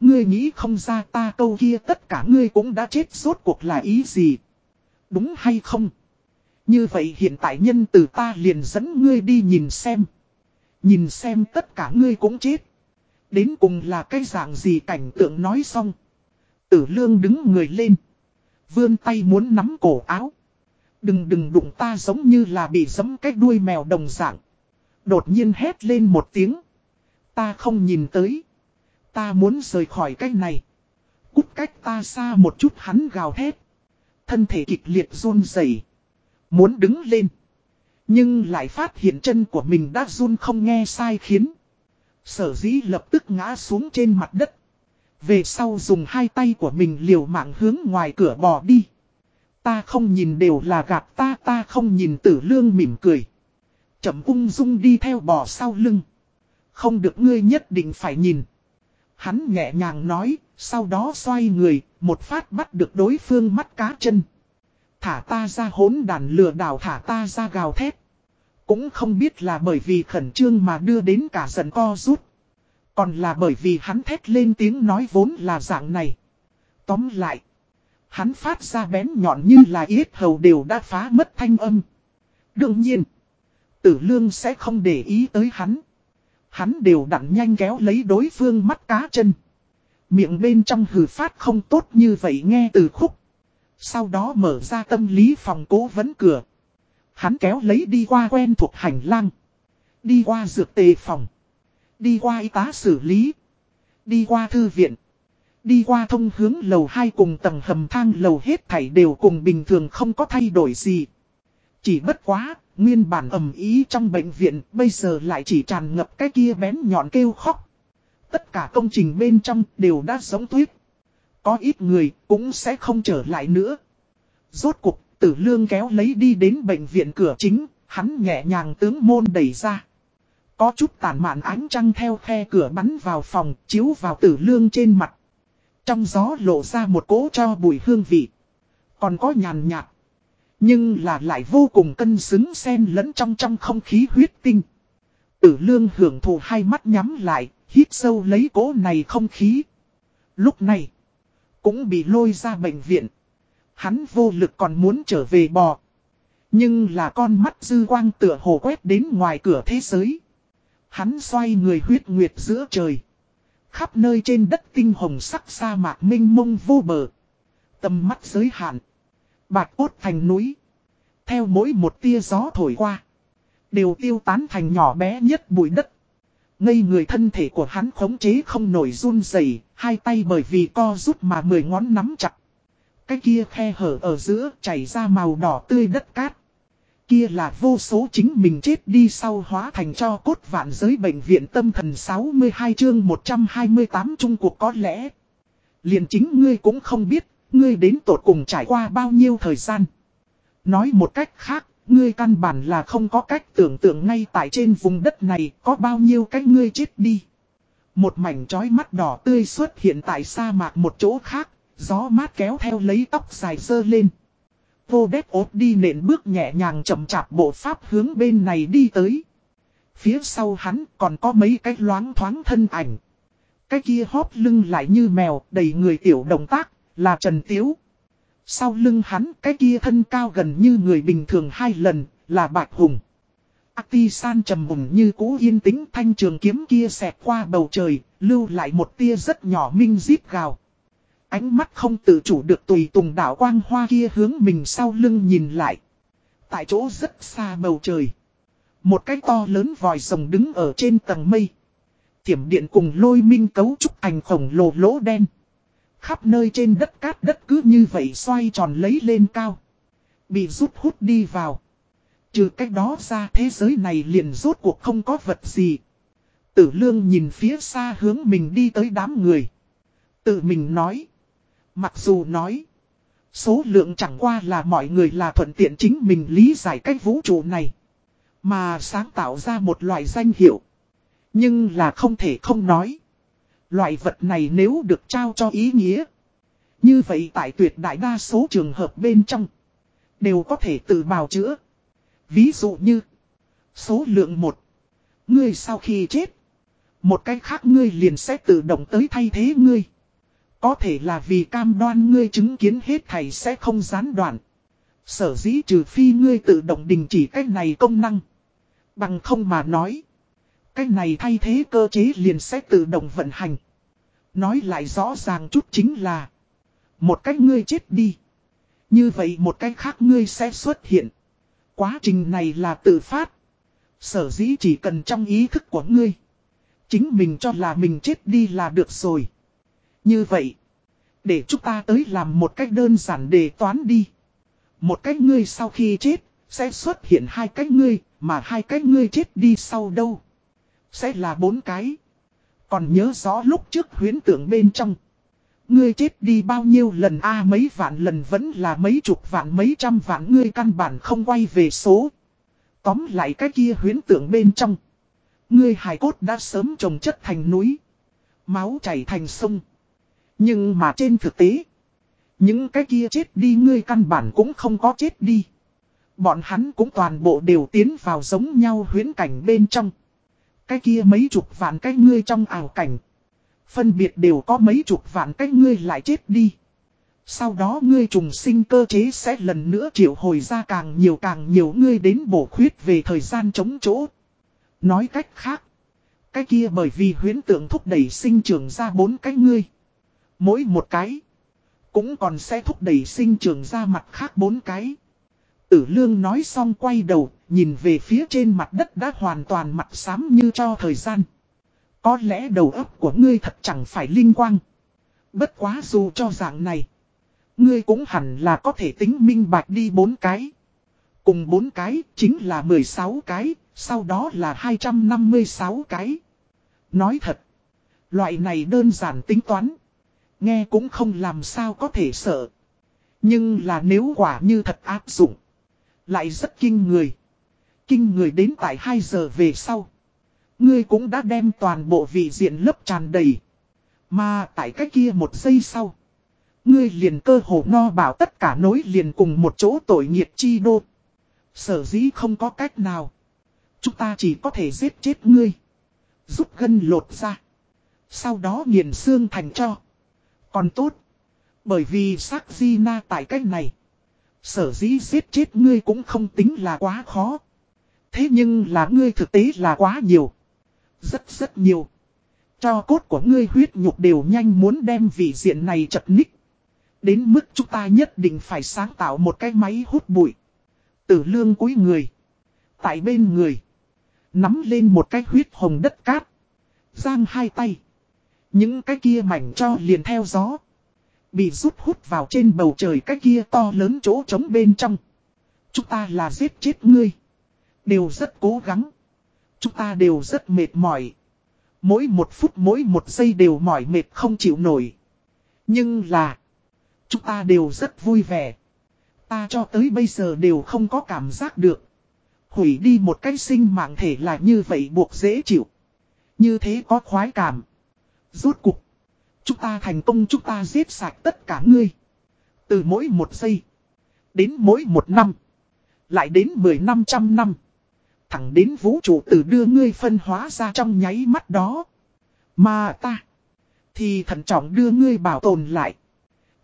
Ngươi nghĩ không ra ta câu kia tất cả ngươi cũng đã chết, rốt cuộc là ý gì? Đúng hay không? Như vậy hiện tại nhân từ ta liền dẫn ngươi đi nhìn xem. Nhìn xem tất cả ngươi cũng chết. Đến cùng là cái dạng gì cảnh tượng nói xong. Tử lương đứng người lên. Vươn tay muốn nắm cổ áo. Đừng đừng đụng ta giống như là bị giấm cái đuôi mèo đồng dạng. Đột nhiên hét lên một tiếng. Ta không nhìn tới. Ta muốn rời khỏi cái này. Cút cách ta xa một chút hắn gào thét. Thân thể kịch liệt run rẩy Muốn đứng lên. Nhưng lại phát hiện chân của mình đã run không nghe sai khiến. Sở dĩ lập tức ngã xuống trên mặt đất. Về sau dùng hai tay của mình liều mạng hướng ngoài cửa bò đi. Ta không nhìn đều là gạt ta ta không nhìn tử lương mỉm cười. Chậm ung dung đi theo bò sau lưng. Không được ngươi nhất định phải nhìn. Hắn nhẹ nhàng nói, sau đó xoay người, một phát bắt được đối phương mắt cá chân. Thả ta ra hốn đàn lừa đảo thả ta ra gào thét. Cũng không biết là bởi vì khẩn trương mà đưa đến cả giận co rút. Còn là bởi vì hắn thét lên tiếng nói vốn là dạng này. Tóm lại. Hắn phát ra bén nhọn như là yết hầu đều đã phá mất thanh âm. Đương nhiên. Tử lương sẽ không để ý tới hắn. Hắn đều đặn nhanh kéo lấy đối phương mắt cá chân. Miệng bên trong hử phát không tốt như vậy nghe từ khúc. Sau đó mở ra tâm lý phòng cố vấn cửa. Hắn kéo lấy đi qua quen thuộc hành lang. Đi qua dược tề phòng. Đi qua y tá xử lý. Đi qua thư viện. Đi qua thông hướng lầu 2 cùng tầng hầm thang lầu hết thảy đều cùng bình thường không có thay đổi gì. Chỉ bất quá, nguyên bản ẩm ý trong bệnh viện bây giờ lại chỉ tràn ngập cái kia bén nhọn kêu khóc. Tất cả công trình bên trong đều đã giống tuyết. Có ít người cũng sẽ không trở lại nữa. Rốt cục, tử lương kéo lấy đi đến bệnh viện cửa chính, hắn nhẹ nhàng tướng môn đẩy ra. Có chút tàn mạn ánh trăng theo khe cửa bắn vào phòng, chiếu vào tử lương trên mặt. Trong gió lộ ra một cỗ cho bùi hương vị. Còn có nhàn nhạt. Nhưng là lại vô cùng cân xứng xen lẫn trong trong không khí huyết tinh. Tử lương hưởng thụ hai mắt nhắm lại, hít sâu lấy cỗ này không khí. Lúc này, cũng bị lôi ra bệnh viện. Hắn vô lực còn muốn trở về bò. Nhưng là con mắt dư quang tựa hồ quét đến ngoài cửa thế giới. Hắn xoay người huyết nguyệt giữa trời. Khắp nơi trên đất tinh hồng sắc sa mạc minh mông vô bờ. Tầm mắt giới hạn. bạc cốt thành núi. Theo mỗi một tia gió thổi qua. Đều tiêu tán thành nhỏ bé nhất bụi đất. Ngây người thân thể của hắn khống chế không nổi run rẩy, hai tay bởi vì co rút mà mười ngón nắm chặt. Cái kia khe hở ở giữa chảy ra màu đỏ tươi đất cát. Kia là vô số chính mình chết đi sau hóa thành cho cốt vạn giới bệnh viện tâm thần 62 chương 128 Trung cuộc có lẽ. liền chính ngươi cũng không biết, ngươi đến tột cùng trải qua bao nhiêu thời gian. Nói một cách khác, ngươi căn bản là không có cách tưởng tượng ngay tại trên vùng đất này có bao nhiêu cách ngươi chết đi. Một mảnh trói mắt đỏ tươi xuất hiện tại sa mạc một chỗ khác, gió mát kéo theo lấy tóc dài dơ lên. Vô đét ốt đi nện bước nhẹ nhàng chậm chạp bộ pháp hướng bên này đi tới. Phía sau hắn còn có mấy cái loáng thoáng thân ảnh. Cái kia hóp lưng lại như mèo đầy người tiểu động tác, là Trần Tiếu. Sau lưng hắn cái kia thân cao gần như người bình thường hai lần, là Bạch Hùng. Ati san trầm hùng như cũ yên tĩnh thanh trường kiếm kia xẹt qua bầu trời, lưu lại một tia rất nhỏ minh díp gào. Ánh mắt không tự chủ được tùy tùng đảo quang hoa kia hướng mình sau lưng nhìn lại. Tại chỗ rất xa bầu trời. Một cái to lớn vòi rồng đứng ở trên tầng mây. Thiểm điện cùng lôi minh cấu trúc thành khổng lồ lỗ đen. Khắp nơi trên đất cát đất cứ như vậy xoay tròn lấy lên cao. Bị rút hút đi vào. Trừ cách đó ra thế giới này liền rốt cuộc không có vật gì. Tử lương nhìn phía xa hướng mình đi tới đám người. Tự mình nói. Mặc dù nói. Số lượng chẳng qua là mọi người là thuận tiện chính mình lý giải cách vũ trụ này. Mà sáng tạo ra một loại danh hiệu. Nhưng là không thể không nói. Loại vật này nếu được trao cho ý nghĩa. Như vậy tại tuyệt đại đa số trường hợp bên trong. Đều có thể tự bào chữa. Ví dụ như. Số lượng một, Ngươi sau khi chết. Một cách khác ngươi liền sẽ tự động tới thay thế ngươi. Có thể là vì cam đoan ngươi chứng kiến hết thầy sẽ không gián đoạn. Sở dĩ trừ phi ngươi tự động đình chỉ cách này công năng. Bằng không mà nói. Cách này thay thế cơ chế liền sẽ tự động vận hành. Nói lại rõ ràng chút chính là. Một cách ngươi chết đi. Như vậy một cách khác ngươi sẽ xuất hiện. Quá trình này là tự phát. Sở dĩ chỉ cần trong ý thức của ngươi. Chính mình cho là mình chết đi là được rồi. Như vậy. Để chúng ta tới làm một cách đơn giản đề toán đi. Một cách ngươi sau khi chết. Sẽ xuất hiện hai cách ngươi. Mà hai cách ngươi chết đi sau đâu. Sẽ là bốn cái. Còn nhớ rõ lúc trước huyến tưởng bên trong. Ngươi chết đi bao nhiêu lần, a mấy vạn lần vẫn là mấy chục vạn, mấy trăm vạn, ngươi căn bản không quay về số. Tóm lại cái kia huyến tưởng bên trong. Ngươi hài cốt đã sớm trồng chất thành núi. Máu chảy thành sông. Nhưng mà trên thực tế. Những cái kia chết đi ngươi căn bản cũng không có chết đi. Bọn hắn cũng toàn bộ đều tiến vào giống nhau huyến cảnh bên trong. Cái kia mấy chục vạn cái ngươi trong ảo cảnh. Phân biệt đều có mấy chục vạn cái ngươi lại chết đi. Sau đó ngươi trùng sinh cơ chế sẽ lần nữa triệu hồi ra càng nhiều càng nhiều ngươi đến bổ khuyết về thời gian chống chỗ. Nói cách khác. Cái kia bởi vì huyến tượng thúc đẩy sinh trưởng ra bốn cái ngươi. Mỗi một cái. Cũng còn sẽ thúc đẩy sinh trưởng ra mặt khác bốn cái. Tử lương nói xong quay đầu, nhìn về phía trên mặt đất đã hoàn toàn mặt xám như cho thời gian. Có lẽ đầu óc của ngươi thật chẳng phải linh quang. Bất quá dù cho dạng này. Ngươi cũng hẳn là có thể tính minh bạch đi bốn cái. Cùng bốn cái chính là 16 cái, sau đó là 256 cái. Nói thật. Loại này đơn giản tính toán. Nghe cũng không làm sao có thể sợ. Nhưng là nếu quả như thật áp dụng. Lại rất kinh người. Kinh người đến tại 2 giờ về sau. Ngươi cũng đã đem toàn bộ vị diện lấp tràn đầy. Mà tại cái kia một giây sau. Ngươi liền cơ hồ no bảo tất cả nối liền cùng một chỗ tội nghiệt chi đô. Sở dĩ không có cách nào. Chúng ta chỉ có thể giết chết ngươi. Rút gân lột ra. Sau đó nghiền xương thành cho. Còn tốt. Bởi vì xác di na tại cách này. Sở dĩ giết chết ngươi cũng không tính là quá khó. Thế nhưng là ngươi thực tế là quá nhiều. Rất rất nhiều. Cho cốt của ngươi huyết nhục đều nhanh muốn đem vị diện này chật ních. Đến mức chúng ta nhất định phải sáng tạo một cái máy hút bụi. Tử lương cuối người. Tại bên người. Nắm lên một cái huyết hồng đất cát. Giang hai tay. Những cái kia mảnh cho liền theo gió. Bị rút hút vào trên bầu trời cái kia to lớn chỗ trống bên trong. Chúng ta là giết chết ngươi. Đều rất cố gắng. Chúng ta đều rất mệt mỏi. Mỗi một phút mỗi một giây đều mỏi mệt không chịu nổi. Nhưng là. Chúng ta đều rất vui vẻ. Ta cho tới bây giờ đều không có cảm giác được. Hủy đi một cái sinh mạng thể là như vậy buộc dễ chịu. Như thế có khoái cảm. Rốt cuộc. Chúng ta thành công, chúng ta giết sạch tất cả ngươi. Từ mỗi một giây. Đến mỗi một năm. Lại đến mười năm trăm năm. Thẳng đến vũ trụ tử đưa ngươi phân hóa ra trong nháy mắt đó. Mà ta. Thì thận trọng đưa ngươi bảo tồn lại.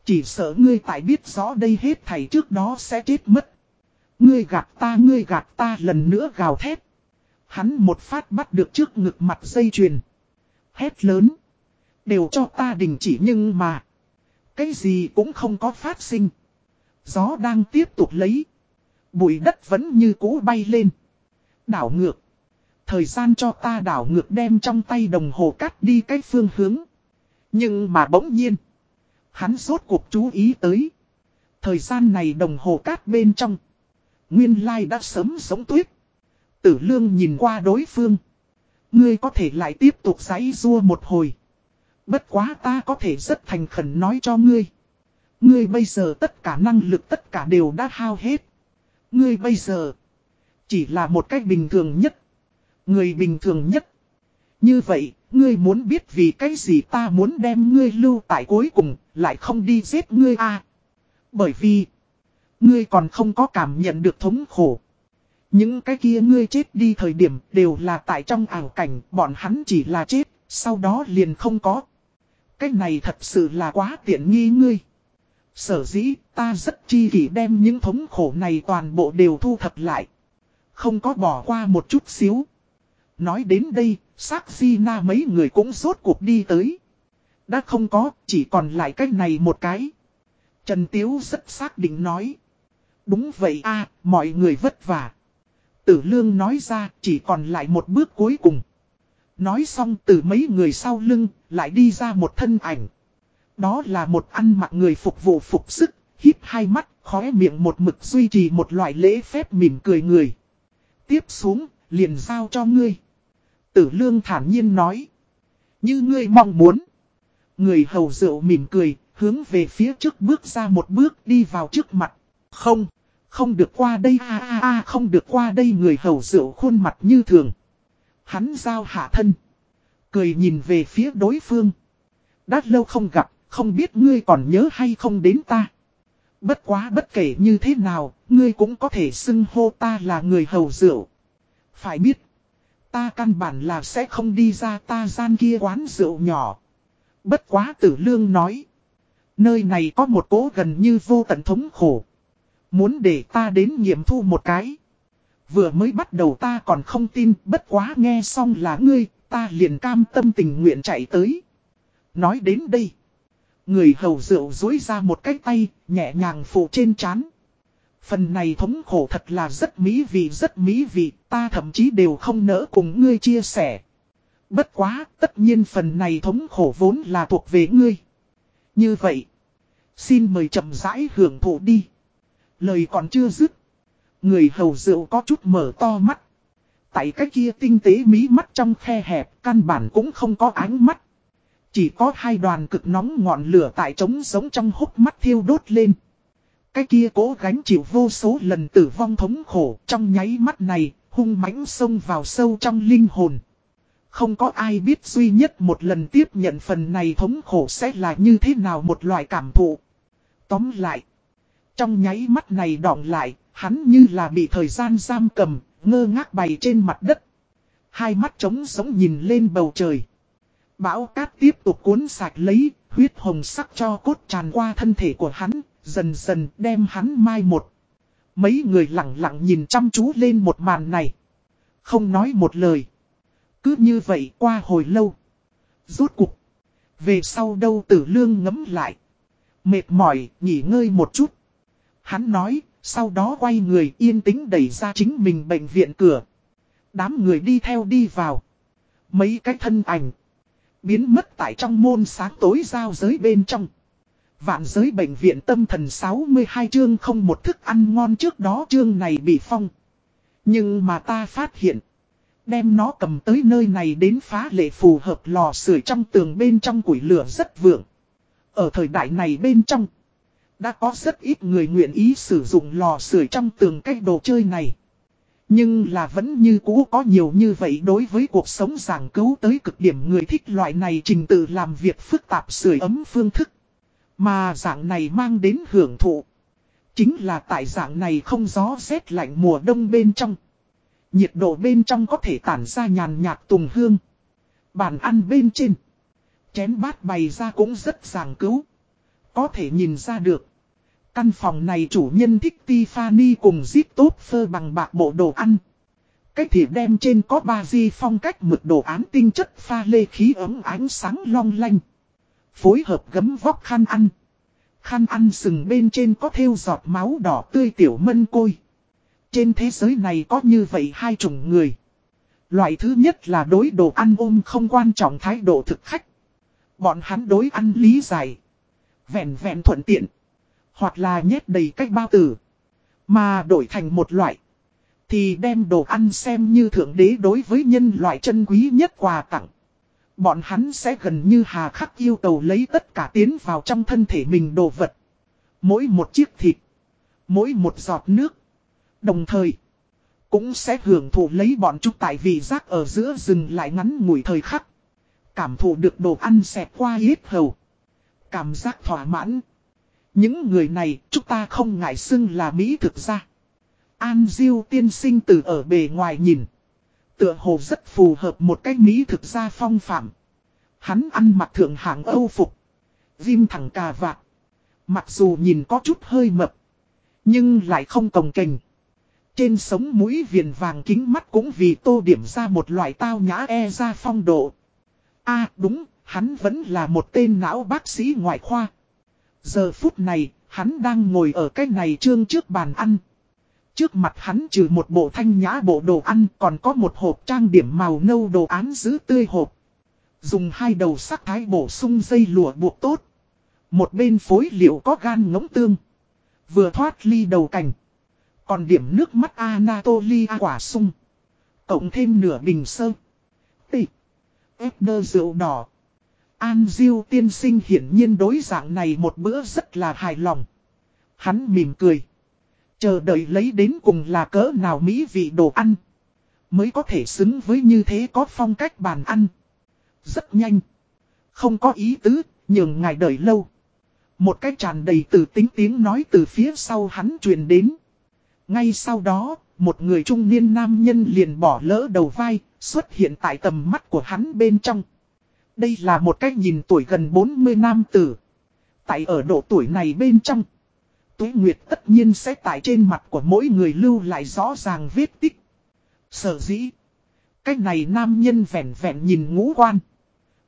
Chỉ sợ ngươi tại biết rõ đây hết thầy trước đó sẽ chết mất. Ngươi gạt ta, ngươi gạt ta lần nữa gào thét. Hắn một phát bắt được trước ngực mặt dây chuyền. Hét lớn. Đều cho ta đình chỉ nhưng mà. Cái gì cũng không có phát sinh. Gió đang tiếp tục lấy. Bụi đất vẫn như cũ bay lên. Đảo ngược. Thời gian cho ta đảo ngược đem trong tay đồng hồ cắt đi cái phương hướng. Nhưng mà bỗng nhiên. Hắn rốt cuộc chú ý tới. Thời gian này đồng hồ cát bên trong. Nguyên lai đã sớm sống tuyết. Tử lương nhìn qua đối phương. Ngươi có thể lại tiếp tục giấy rua một hồi. Bất quá ta có thể rất thành khẩn nói cho ngươi. Ngươi bây giờ tất cả năng lực tất cả đều đã hao hết. Ngươi bây giờ chỉ là một cách bình thường nhất. Người bình thường nhất. Như vậy, ngươi muốn biết vì cái gì ta muốn đem ngươi lưu tại cuối cùng, lại không đi giết ngươi à. Bởi vì, ngươi còn không có cảm nhận được thống khổ. Những cái kia ngươi chết đi thời điểm đều là tại trong ảo cảnh, bọn hắn chỉ là chết, sau đó liền không có. Cái này thật sự là quá tiện nghi ngươi. Sở dĩ ta rất chi kỷ đem những thống khổ này toàn bộ đều thu thập lại. Không có bỏ qua một chút xíu. Nói đến đây, sắc di na mấy người cũng rốt cuộc đi tới. Đã không có, chỉ còn lại cách này một cái. Trần Tiếu rất xác định nói. Đúng vậy a mọi người vất vả. Tử Lương nói ra chỉ còn lại một bước cuối cùng. Nói xong từ mấy người sau lưng, lại đi ra một thân ảnh. Đó là một ăn mặc người phục vụ phục sức, híp hai mắt, khóe miệng một mực duy trì một loại lễ phép mỉm cười người. Tiếp xuống, liền giao cho ngươi. Tử lương thản nhiên nói. Như ngươi mong muốn. Người hầu rượu mỉm cười, hướng về phía trước bước ra một bước đi vào trước mặt. Không, không được qua đây a a a không được qua đây người hầu rượu khuôn mặt như thường. Hắn giao hạ thân. Cười nhìn về phía đối phương. Đã lâu không gặp, không biết ngươi còn nhớ hay không đến ta. Bất quá bất kể như thế nào, ngươi cũng có thể xưng hô ta là người hầu rượu. Phải biết, ta căn bản là sẽ không đi ra ta gian kia quán rượu nhỏ. Bất quá tử lương nói. Nơi này có một cố gần như vô tận thống khổ. Muốn để ta đến nghiệm thu một cái. Vừa mới bắt đầu ta còn không tin, bất quá nghe xong là ngươi, ta liền cam tâm tình nguyện chạy tới. Nói đến đây. Người hầu rượu dối ra một cái tay, nhẹ nhàng phụ trên chán. Phần này thống khổ thật là rất mỹ vị rất mỹ vị, ta thậm chí đều không nỡ cùng ngươi chia sẻ. Bất quá, tất nhiên phần này thống khổ vốn là thuộc về ngươi. Như vậy, xin mời chậm rãi hưởng thụ đi. Lời còn chưa dứt. Người hầu rượu có chút mở to mắt. Tại cái kia tinh tế mí mắt trong khe hẹp, căn bản cũng không có ánh mắt. Chỉ có hai đoàn cực nóng ngọn lửa tại trống giống trong hốc mắt thiêu đốt lên. Cái kia cố gánh chịu vô số lần tử vong thống khổ trong nháy mắt này, hung mãnh xông vào sâu trong linh hồn. Không có ai biết duy nhất một lần tiếp nhận phần này thống khổ sẽ là như thế nào một loại cảm thụ. Tóm lại, trong nháy mắt này đọng lại, hắn như là bị thời gian giam cầm, ngơ ngác bày trên mặt đất. Hai mắt trống sống nhìn lên bầu trời. Bão cát tiếp tục cuốn sạch lấy, huyết hồng sắc cho cốt tràn qua thân thể của hắn, dần dần đem hắn mai một. Mấy người lặng lặng nhìn chăm chú lên một màn này. Không nói một lời. Cứ như vậy qua hồi lâu. Rốt cục. Về sau đâu tử lương ngấm lại. Mệt mỏi, nghỉ ngơi một chút. Hắn nói, sau đó quay người yên tĩnh đẩy ra chính mình bệnh viện cửa. Đám người đi theo đi vào. Mấy cái thân ảnh. Biến mất tại trong môn sáng tối giao giới bên trong. Vạn giới bệnh viện tâm thần 62 chương không một thức ăn ngon trước đó chương này bị phong. Nhưng mà ta phát hiện. Đem nó cầm tới nơi này đến phá lệ phù hợp lò sưởi trong tường bên trong củi lửa rất vượng. Ở thời đại này bên trong. Đã có rất ít người nguyện ý sử dụng lò sưởi trong tường cách đồ chơi này. Nhưng là vẫn như cũ có nhiều như vậy đối với cuộc sống giảng cứu tới cực điểm người thích loại này trình tự làm việc phức tạp sưởi ấm phương thức. Mà dạng này mang đến hưởng thụ. Chính là tại dạng này không gió rét lạnh mùa đông bên trong. Nhiệt độ bên trong có thể tản ra nhàn nhạt tùng hương. Bàn ăn bên trên. Chén bát bày ra cũng rất giảng cứu. Có thể nhìn ra được. Căn phòng này chủ nhân thích Tiffany cùng zip tốt phơ bằng bạc bộ đồ ăn. Cách thì đem trên có ba di phong cách mực đồ án tinh chất pha lê khí ấm ánh sáng long lanh. Phối hợp gấm vóc khăn ăn. Khăn ăn sừng bên trên có thêu giọt máu đỏ tươi tiểu mân côi. Trên thế giới này có như vậy hai chủng người. Loại thứ nhất là đối đồ ăn ôm không quan trọng thái độ thực khách. Bọn hắn đối ăn lý giải. Vẹn vẹn thuận tiện. Hoặc là nhét đầy cách bao tử. Mà đổi thành một loại. Thì đem đồ ăn xem như thượng đế đối với nhân loại chân quý nhất quà tặng. Bọn hắn sẽ gần như hà khắc yêu cầu lấy tất cả tiến vào trong thân thể mình đồ vật. Mỗi một chiếc thịt. Mỗi một giọt nước. Đồng thời. Cũng sẽ hưởng thụ lấy bọn chúng tại vị giác ở giữa rừng lại ngắn ngủi thời khắc. Cảm thụ được đồ ăn xẹt qua yết hầu. Cảm giác thỏa mãn. Những người này chúng ta không ngại xưng là Mỹ thực ra. An Diêu tiên sinh từ ở bề ngoài nhìn. Tựa hồ rất phù hợp một cách Mỹ thực ra phong phạm. Hắn ăn mặc thượng hạng Âu phục. Ghim thẳng cà vạt. Mặc dù nhìn có chút hơi mập. Nhưng lại không cồng kềnh. Trên sống mũi viền vàng kính mắt cũng vì tô điểm ra một loại tao nhã e ra phong độ. a đúng, hắn vẫn là một tên não bác sĩ ngoại khoa. Giờ phút này, hắn đang ngồi ở cái này trương trước bàn ăn. Trước mặt hắn trừ một bộ thanh nhã bộ đồ ăn còn có một hộp trang điểm màu nâu đồ án giữ tươi hộp. Dùng hai đầu sắc thái bổ sung dây lụa buộc tốt. Một bên phối liệu có gan ngỗng tương. Vừa thoát ly đầu cành. Còn điểm nước mắt Anatolia quả sung. Cộng thêm nửa bình sơ. Tị. Ép đơ rượu đỏ. An Diêu tiên sinh hiển nhiên đối dạng này một bữa rất là hài lòng. Hắn mỉm cười. Chờ đợi lấy đến cùng là cỡ nào mỹ vị đồ ăn. Mới có thể xứng với như thế có phong cách bàn ăn. Rất nhanh. Không có ý tứ, nhường ngài đợi lâu. Một cái tràn đầy từ tính tiếng nói từ phía sau hắn truyền đến. Ngay sau đó, một người trung niên nam nhân liền bỏ lỡ đầu vai, xuất hiện tại tầm mắt của hắn bên trong. Đây là một cách nhìn tuổi gần 40 nam tử. Tại ở độ tuổi này bên trong. Tuế Nguyệt tất nhiên sẽ tại trên mặt của mỗi người lưu lại rõ ràng vết tích. Sở dĩ. Cách này nam nhân vẹn vẹn nhìn ngũ quan.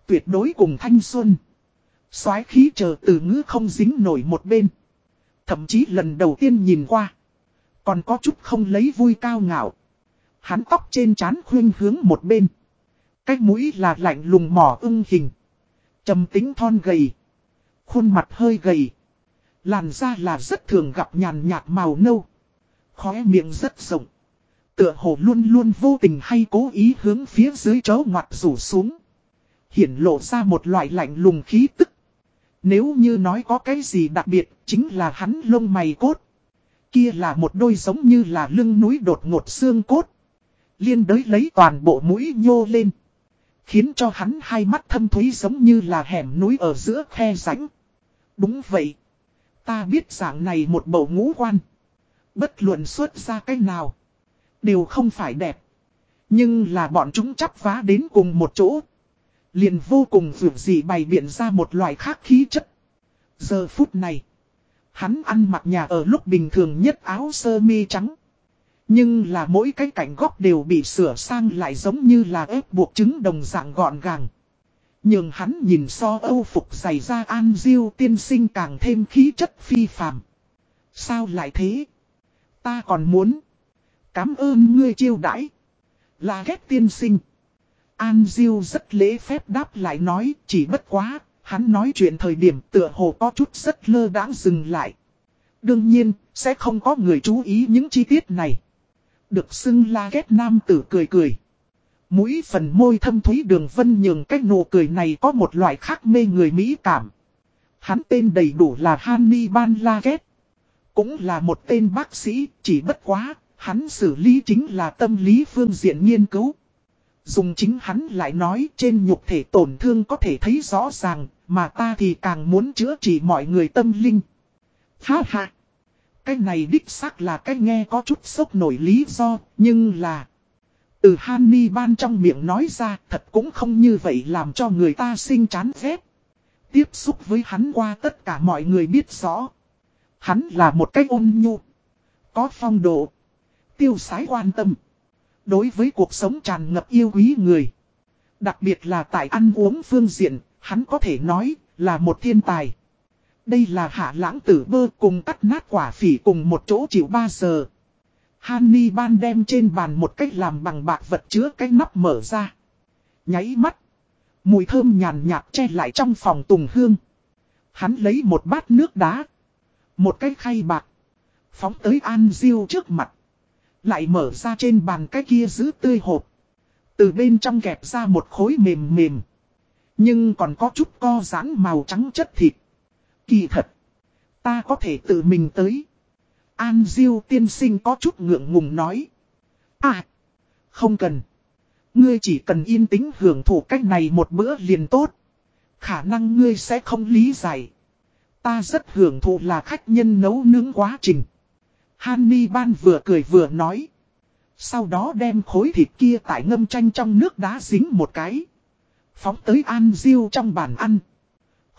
Tuyệt đối cùng thanh xuân. soái khí chờ từ ngữ không dính nổi một bên. Thậm chí lần đầu tiên nhìn qua. Còn có chút không lấy vui cao ngạo. Hắn tóc trên trán khuyên hướng một bên. Cái mũi là lạnh lùng mỏ ưng hình. trầm tính thon gầy. Khuôn mặt hơi gầy. Làn da là rất thường gặp nhàn nhạt màu nâu. Khóe miệng rất rộng. Tựa hồ luôn luôn vô tình hay cố ý hướng phía dưới chó ngoặt rủ xuống. Hiển lộ ra một loại lạnh lùng khí tức. Nếu như nói có cái gì đặc biệt, chính là hắn lông mày cốt. Kia là một đôi giống như là lưng núi đột ngột xương cốt. Liên đới lấy toàn bộ mũi nhô lên. Khiến cho hắn hai mắt thâm thúy giống như là hẻm núi ở giữa khe rãnh. Đúng vậy. Ta biết dạng này một bầu ngũ quan. Bất luận xuất ra cái nào. Đều không phải đẹp. Nhưng là bọn chúng chắp vá đến cùng một chỗ. Liền vô cùng vượt dị bày biện ra một loại khác khí chất. Giờ phút này. Hắn ăn mặc nhà ở lúc bình thường nhất áo sơ mi trắng. Nhưng là mỗi cái cảnh góc đều bị sửa sang lại giống như là ép buộc trứng đồng dạng gọn gàng. Nhưng hắn nhìn so âu phục dày ra an diêu tiên sinh càng thêm khí chất phi phàm. Sao lại thế? Ta còn muốn. Cám ơn ngươi chiêu đãi. Là ghét tiên sinh. An Diêu rất lễ phép đáp lại nói chỉ bất quá. Hắn nói chuyện thời điểm tựa hồ có chút rất lơ đãng dừng lại. Đương nhiên, sẽ không có người chú ý những chi tiết này. Được xưng la ghét nam tử cười cười. Mũi phần môi thâm thúy đường vân nhường cách nụ cười này có một loại khác mê người mỹ cảm. Hắn tên đầy đủ là Hannibal Laget. Cũng là một tên bác sĩ, chỉ bất quá, hắn xử lý chính là tâm lý phương diện nghiên cứu. Dùng chính hắn lại nói trên nhục thể tổn thương có thể thấy rõ ràng, mà ta thì càng muốn chữa trị mọi người tâm linh. Ha ha! Cái này đích xác là cái nghe có chút sốc nổi lý do, nhưng là... Từ Hanni ban trong miệng nói ra thật cũng không như vậy làm cho người ta sinh chán ghét. Tiếp xúc với hắn qua tất cả mọi người biết rõ. Hắn là một cái ôn nhu. Có phong độ. Tiêu sái quan tâm. Đối với cuộc sống tràn ngập yêu quý người. Đặc biệt là tại ăn uống phương diện, hắn có thể nói là một thiên tài. Đây là hạ lãng tử bơ cùng cắt nát quả phỉ cùng một chỗ chịu 3 giờ. Hanni ban đem trên bàn một cách làm bằng bạc vật chứa cái nắp mở ra. Nháy mắt. Mùi thơm nhàn nhạt che lại trong phòng tùng hương. Hắn lấy một bát nước đá. Một cái khay bạc. Phóng tới An Diêu trước mặt. Lại mở ra trên bàn cái kia giữ tươi hộp. Từ bên trong kẹp ra một khối mềm mềm. Nhưng còn có chút co giãn màu trắng chất thịt. Kỳ thật. Ta có thể tự mình tới. An Diêu tiên sinh có chút ngượng ngùng nói. À. Không cần. Ngươi chỉ cần yên tĩnh hưởng thụ cách này một bữa liền tốt. Khả năng ngươi sẽ không lý giải. Ta rất hưởng thụ là khách nhân nấu nướng quá trình. Hanni ban vừa cười vừa nói. Sau đó đem khối thịt kia tại ngâm chanh trong nước đá dính một cái. Phóng tới An Diêu trong bàn ăn.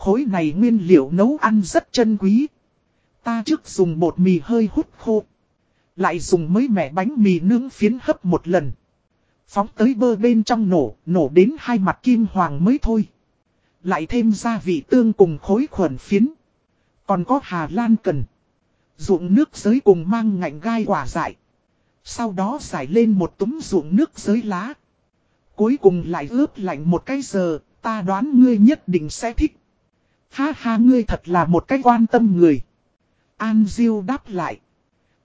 Khối này nguyên liệu nấu ăn rất chân quý. Ta trước dùng bột mì hơi hút khô. Lại dùng mấy mẻ bánh mì nướng phiến hấp một lần. Phóng tới bơ bên trong nổ, nổ đến hai mặt kim hoàng mới thôi. Lại thêm gia vị tương cùng khối khuẩn phiến. Còn có Hà Lan cần. Ruộng nước giới cùng mang ngạnh gai quả dại. Sau đó giải lên một túm ruộng nước giới lá. Cuối cùng lại ướp lạnh một cái giờ, ta đoán ngươi nhất định sẽ thích. Ha ha, ngươi thật là một cách quan tâm người. An Diêu đáp lại.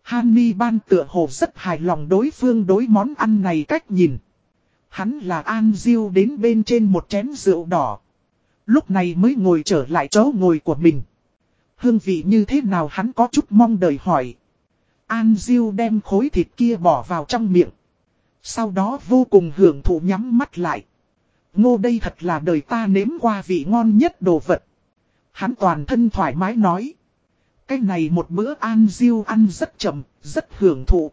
Hanni ban tựa hồ rất hài lòng đối phương đối món ăn này cách nhìn. Hắn là An Diêu đến bên trên một chén rượu đỏ. Lúc này mới ngồi trở lại chỗ ngồi của mình. Hương vị như thế nào hắn có chút mong đợi hỏi. An Diêu đem khối thịt kia bỏ vào trong miệng. Sau đó vô cùng hưởng thụ nhắm mắt lại. Ngô đây thật là đời ta nếm qua vị ngon nhất đồ vật. Hắn toàn thân thoải mái nói. Cái này một bữa An Diêu ăn rất chậm, rất hưởng thụ.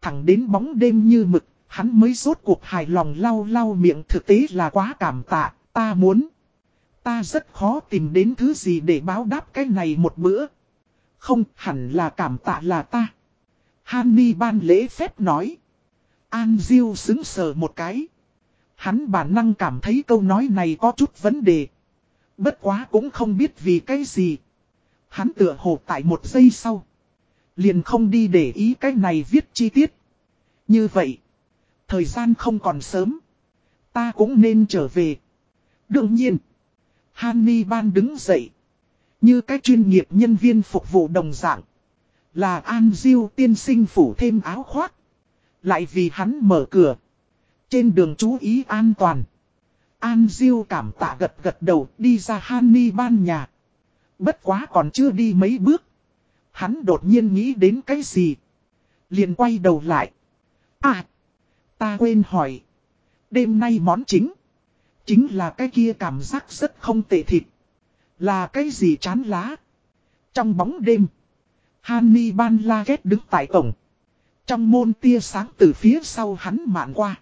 Thẳng đến bóng đêm như mực, hắn mới rốt cuộc hài lòng lau lau miệng thực tế là quá cảm tạ, ta muốn. Ta rất khó tìm đến thứ gì để báo đáp cái này một bữa. Không hẳn là cảm tạ là ta. Hanni ban lễ phép nói. An Diêu xứng sờ một cái. Hắn bản năng cảm thấy câu nói này có chút vấn đề. Bất quá cũng không biết vì cái gì. Hắn tựa hồ tại một giây sau. Liền không đi để ý cái này viết chi tiết. Như vậy. Thời gian không còn sớm. Ta cũng nên trở về. Đương nhiên. Hanni Ban đứng dậy. Như cái chuyên nghiệp nhân viên phục vụ đồng dạng. Là An Diêu tiên sinh phủ thêm áo khoác. Lại vì hắn mở cửa. Trên đường chú ý an toàn. An Diêu cảm tạ gật gật đầu, đi ra Hanni ban nhà. Bất quá còn chưa đi mấy bước. Hắn đột nhiên nghĩ đến cái gì. Liền quay đầu lại. À. Ta quên hỏi. Đêm nay món chính. Chính là cái kia cảm giác rất không tệ thịt. Là cái gì chán lá. Trong bóng đêm. Hanni ban la ghét đứng tại cổng. Trong môn tia sáng từ phía sau hắn mạn qua.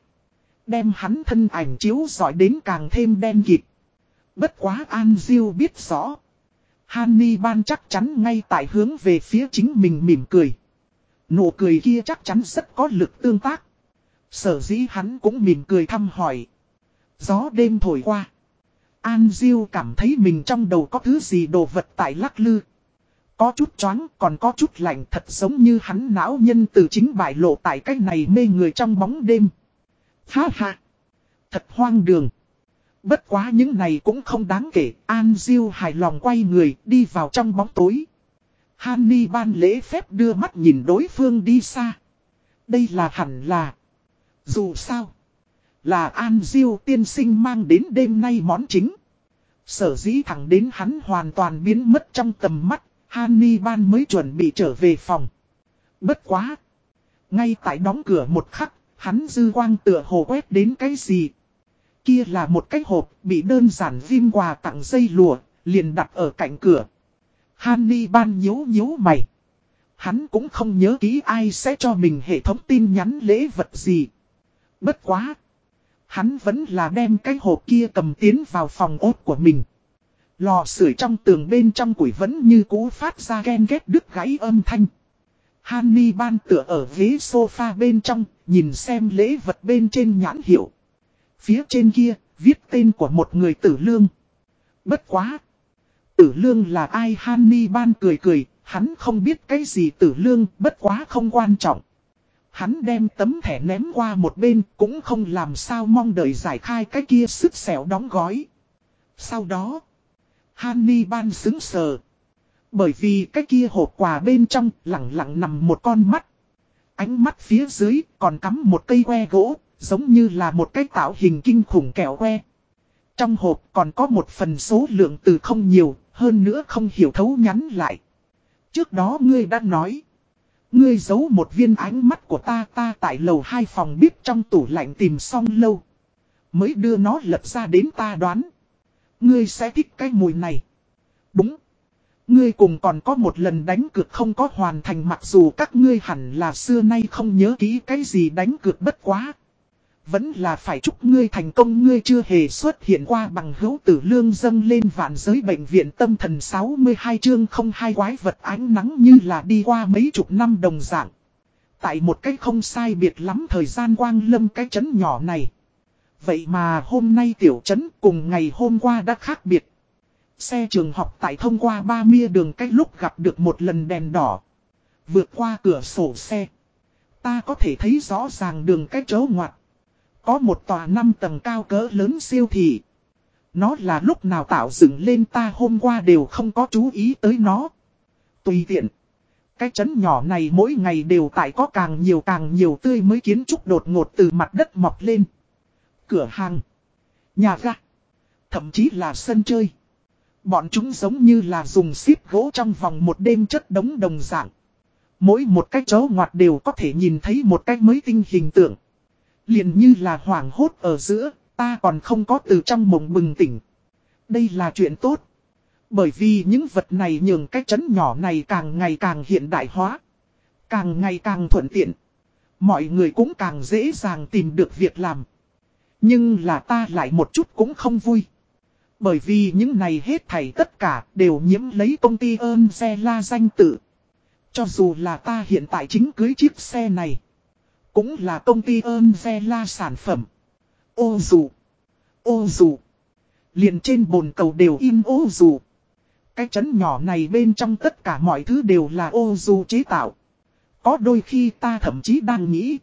Đem hắn thân ảnh chiếu giỏi đến càng thêm đen kịt. Bất quá An Diêu biết rõ. Hanni ban chắc chắn ngay tại hướng về phía chính mình mỉm cười. Nụ cười kia chắc chắn rất có lực tương tác. Sở dĩ hắn cũng mỉm cười thăm hỏi. Gió đêm thổi qua. An Diêu cảm thấy mình trong đầu có thứ gì đồ vật tại lắc lư. Có chút choáng, còn có chút lạnh, thật giống như hắn não nhân từ chính bại lộ tại cách này mê người trong bóng đêm. Ha ha. Thật hoang đường. Bất quá những này cũng không đáng kể. An Diêu hài lòng quay người, đi vào trong bóng tối. Hany ban lễ phép đưa mắt nhìn đối phương đi xa. Đây là hẳn là. Dù sao. Là An Diêu tiên sinh mang đến đêm nay món chính. Sở dĩ thẳng đến hắn hoàn toàn biến mất trong tầm mắt. Hany ban mới chuẩn bị trở về phòng. Bất quá. Ngay tại đóng cửa một khắc. Hắn dư quang tựa hồ quét đến cái gì. Kia là một cái hộp bị đơn giản viêm quà tặng dây lùa. Liền đặt ở cạnh cửa. Hanni ban nhếu nhếu mày. Hắn cũng không nhớ kỹ ai sẽ cho mình hệ thống tin nhắn lễ vật gì. Bất quá. Hắn vẫn là đem cái hộp kia cầm tiến vào phòng ốt của mình. Lò sưởi trong tường bên trong củi vẫn như cũ phát ra ghen ghét đứt gãy âm thanh. Hanni ban tựa ở ghế sofa bên trong, nhìn xem lễ vật bên trên nhãn hiệu. Phía trên kia, viết tên của một người tử lương. Bất quá. Tử lương là ai Hanni ban cười cười, hắn không biết cái gì tử lương, bất quá không quan trọng. Hắn đem tấm thẻ ném qua một bên, cũng không làm sao mong đợi giải khai cái kia sức xẻo đóng gói. Sau đó, Hanni ban xứng sờ. Bởi vì cái kia hộp quà bên trong lặng lặng nằm một con mắt. Ánh mắt phía dưới còn cắm một cây que gỗ, giống như là một cái tạo hình kinh khủng kẹo que. Trong hộp còn có một phần số lượng từ không nhiều, hơn nữa không hiểu thấu nhắn lại. Trước đó ngươi đã nói. Ngươi giấu một viên ánh mắt của ta ta tại lầu hai phòng bếp trong tủ lạnh tìm xong lâu. Mới đưa nó lật ra đến ta đoán. Ngươi sẽ thích cái mùi này. Đúng. Ngươi cùng còn có một lần đánh cược không có hoàn thành mặc dù các ngươi hẳn là xưa nay không nhớ kỹ cái gì đánh cược bất quá. Vẫn là phải chúc ngươi thành công ngươi chưa hề xuất hiện qua bằng hữu tử lương dâng lên vạn giới bệnh viện tâm thần 62 chương không hai quái vật ánh nắng như là đi qua mấy chục năm đồng dạng. Tại một cách không sai biệt lắm thời gian quang lâm cái chấn nhỏ này. Vậy mà hôm nay tiểu trấn cùng ngày hôm qua đã khác biệt. Xe trường học tại thông qua ba mia đường cách lúc gặp được một lần đèn đỏ. Vượt qua cửa sổ xe. Ta có thể thấy rõ ràng đường cách chấu ngoặt. Có một tòa năm tầng cao cỡ lớn siêu thị. Nó là lúc nào tạo dựng lên ta hôm qua đều không có chú ý tới nó. Tùy tiện. Cái chấn nhỏ này mỗi ngày đều tại có càng nhiều càng nhiều tươi mới kiến trúc đột ngột từ mặt đất mọc lên. Cửa hàng. Nhà ga. Thậm chí là sân chơi. Bọn chúng giống như là dùng xíp gỗ trong vòng một đêm chất đống đồng dạng. Mỗi một cái chó ngoặt đều có thể nhìn thấy một cái mới tinh hình tượng. liền như là hoảng hốt ở giữa, ta còn không có từ trong mộng bừng tỉnh. Đây là chuyện tốt. Bởi vì những vật này nhường cái chấn nhỏ này càng ngày càng hiện đại hóa. Càng ngày càng thuận tiện. Mọi người cũng càng dễ dàng tìm được việc làm. Nhưng là ta lại một chút cũng không vui. Bởi vì những này hết thảy tất cả đều nhiễm lấy công ty ơn xe la danh tự. Cho dù là ta hiện tại chính cưới chiếc xe này. Cũng là công ty ơn xe la sản phẩm. Ô dù. Ô dù. Liền trên bồn cầu đều im ô dù. Cái chấn nhỏ này bên trong tất cả mọi thứ đều là ô dù chế tạo. Có đôi khi ta thậm chí đang nghĩ.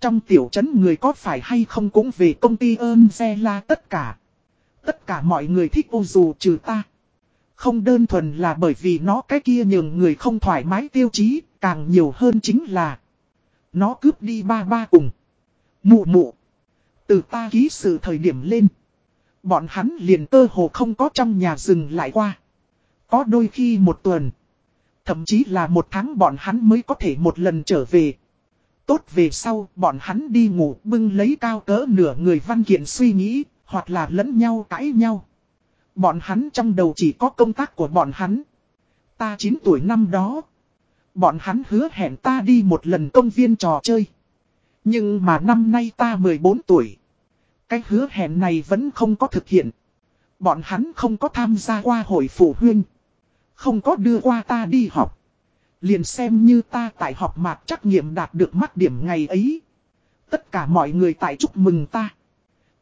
Trong tiểu trấn người có phải hay không cũng về công ty ơn xe la tất cả. Tất cả mọi người thích ô dù trừ ta. Không đơn thuần là bởi vì nó cái kia nhường người không thoải mái tiêu chí, càng nhiều hơn chính là Nó cướp đi ba ba cùng. Mụ mụ. Từ ta ký sự thời điểm lên. Bọn hắn liền cơ hồ không có trong nhà rừng lại qua. Có đôi khi một tuần. Thậm chí là một tháng bọn hắn mới có thể một lần trở về. Tốt về sau, bọn hắn đi ngủ bưng lấy cao cỡ nửa người văn kiện suy nghĩ, hoặc là lẫn nhau cãi nhau. Bọn hắn trong đầu chỉ có công tác của bọn hắn. Ta 9 tuổi năm đó. Bọn hắn hứa hẹn ta đi một lần công viên trò chơi. Nhưng mà năm nay ta 14 tuổi. Cái hứa hẹn này vẫn không có thực hiện. Bọn hắn không có tham gia qua hội phụ huynh. Không có đưa qua ta đi học. Liền xem như ta tại học mạc trắc nghiệm đạt được mắt điểm ngày ấy. Tất cả mọi người tại chúc mừng ta.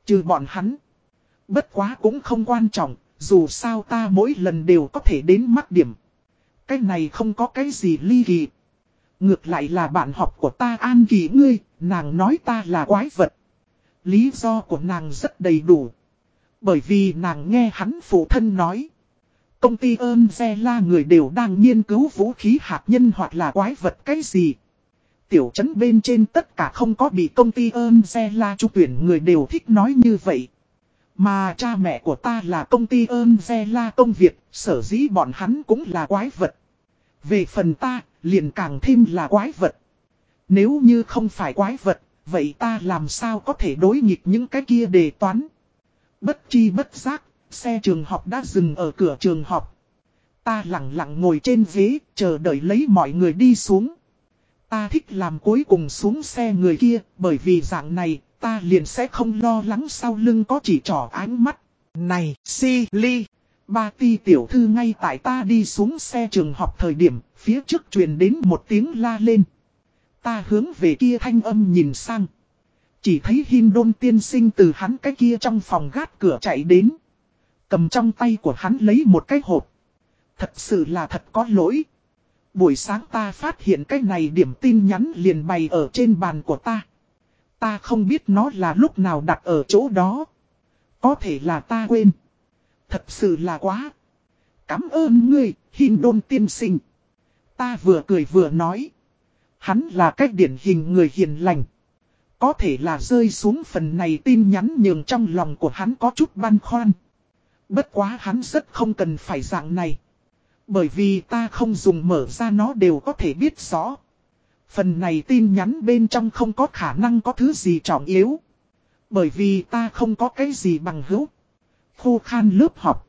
Trừ bọn hắn. Bất quá cũng không quan trọng, dù sao ta mỗi lần đều có thể đến mắt điểm. Cái này không có cái gì ly kỳ. Ngược lại là bạn học của ta an kỳ ngươi, nàng nói ta là quái vật. Lý do của nàng rất đầy đủ. Bởi vì nàng nghe hắn phụ thân nói. Công ty ơn xe la người đều đang nghiên cứu vũ khí hạt nhân hoặc là quái vật cái gì. Tiểu trấn bên trên tất cả không có bị công ty ơn xe la trung tuyển người đều thích nói như vậy. Mà cha mẹ của ta là công ty ơn xe la công việc, sở dĩ bọn hắn cũng là quái vật. Về phần ta, liền càng thêm là quái vật. Nếu như không phải quái vật, vậy ta làm sao có thể đối nghịch những cái kia đề toán. Bất chi bất giác, xe trường học đã dừng ở cửa trường học. Ta lặng lặng ngồi trên ghế, chờ đợi lấy mọi người đi xuống. Ta thích làm cuối cùng xuống xe người kia, bởi vì dạng này, ta liền sẽ không lo lắng sau lưng có chỉ trỏ ánh mắt. Này, si, ly. Ba ti tiểu thư ngay tại ta đi xuống xe trường học thời điểm, phía trước truyền đến một tiếng la lên. Ta hướng về kia thanh âm nhìn sang. Chỉ thấy Hin Đôn tiên sinh từ hắn cái kia trong phòng gác cửa chạy đến. Cầm trong tay của hắn lấy một cái hộp. Thật sự là thật có lỗi. Buổi sáng ta phát hiện cái này điểm tin nhắn liền bày ở trên bàn của ta. Ta không biết nó là lúc nào đặt ở chỗ đó. Có thể là ta quên. Thật sự là quá. Cảm ơn ngươi, hình Đôn tiên sinh. Ta vừa cười vừa nói. Hắn là cách điển hình người hiền lành. Có thể là rơi xuống phần này tin nhắn nhường trong lòng của hắn có chút băn khoăn. Bất quá hắn rất không cần phải dạng này. Bởi vì ta không dùng mở ra nó đều có thể biết rõ. Phần này tin nhắn bên trong không có khả năng có thứ gì trọng yếu. Bởi vì ta không có cái gì bằng hữu. Khô khan lớp học.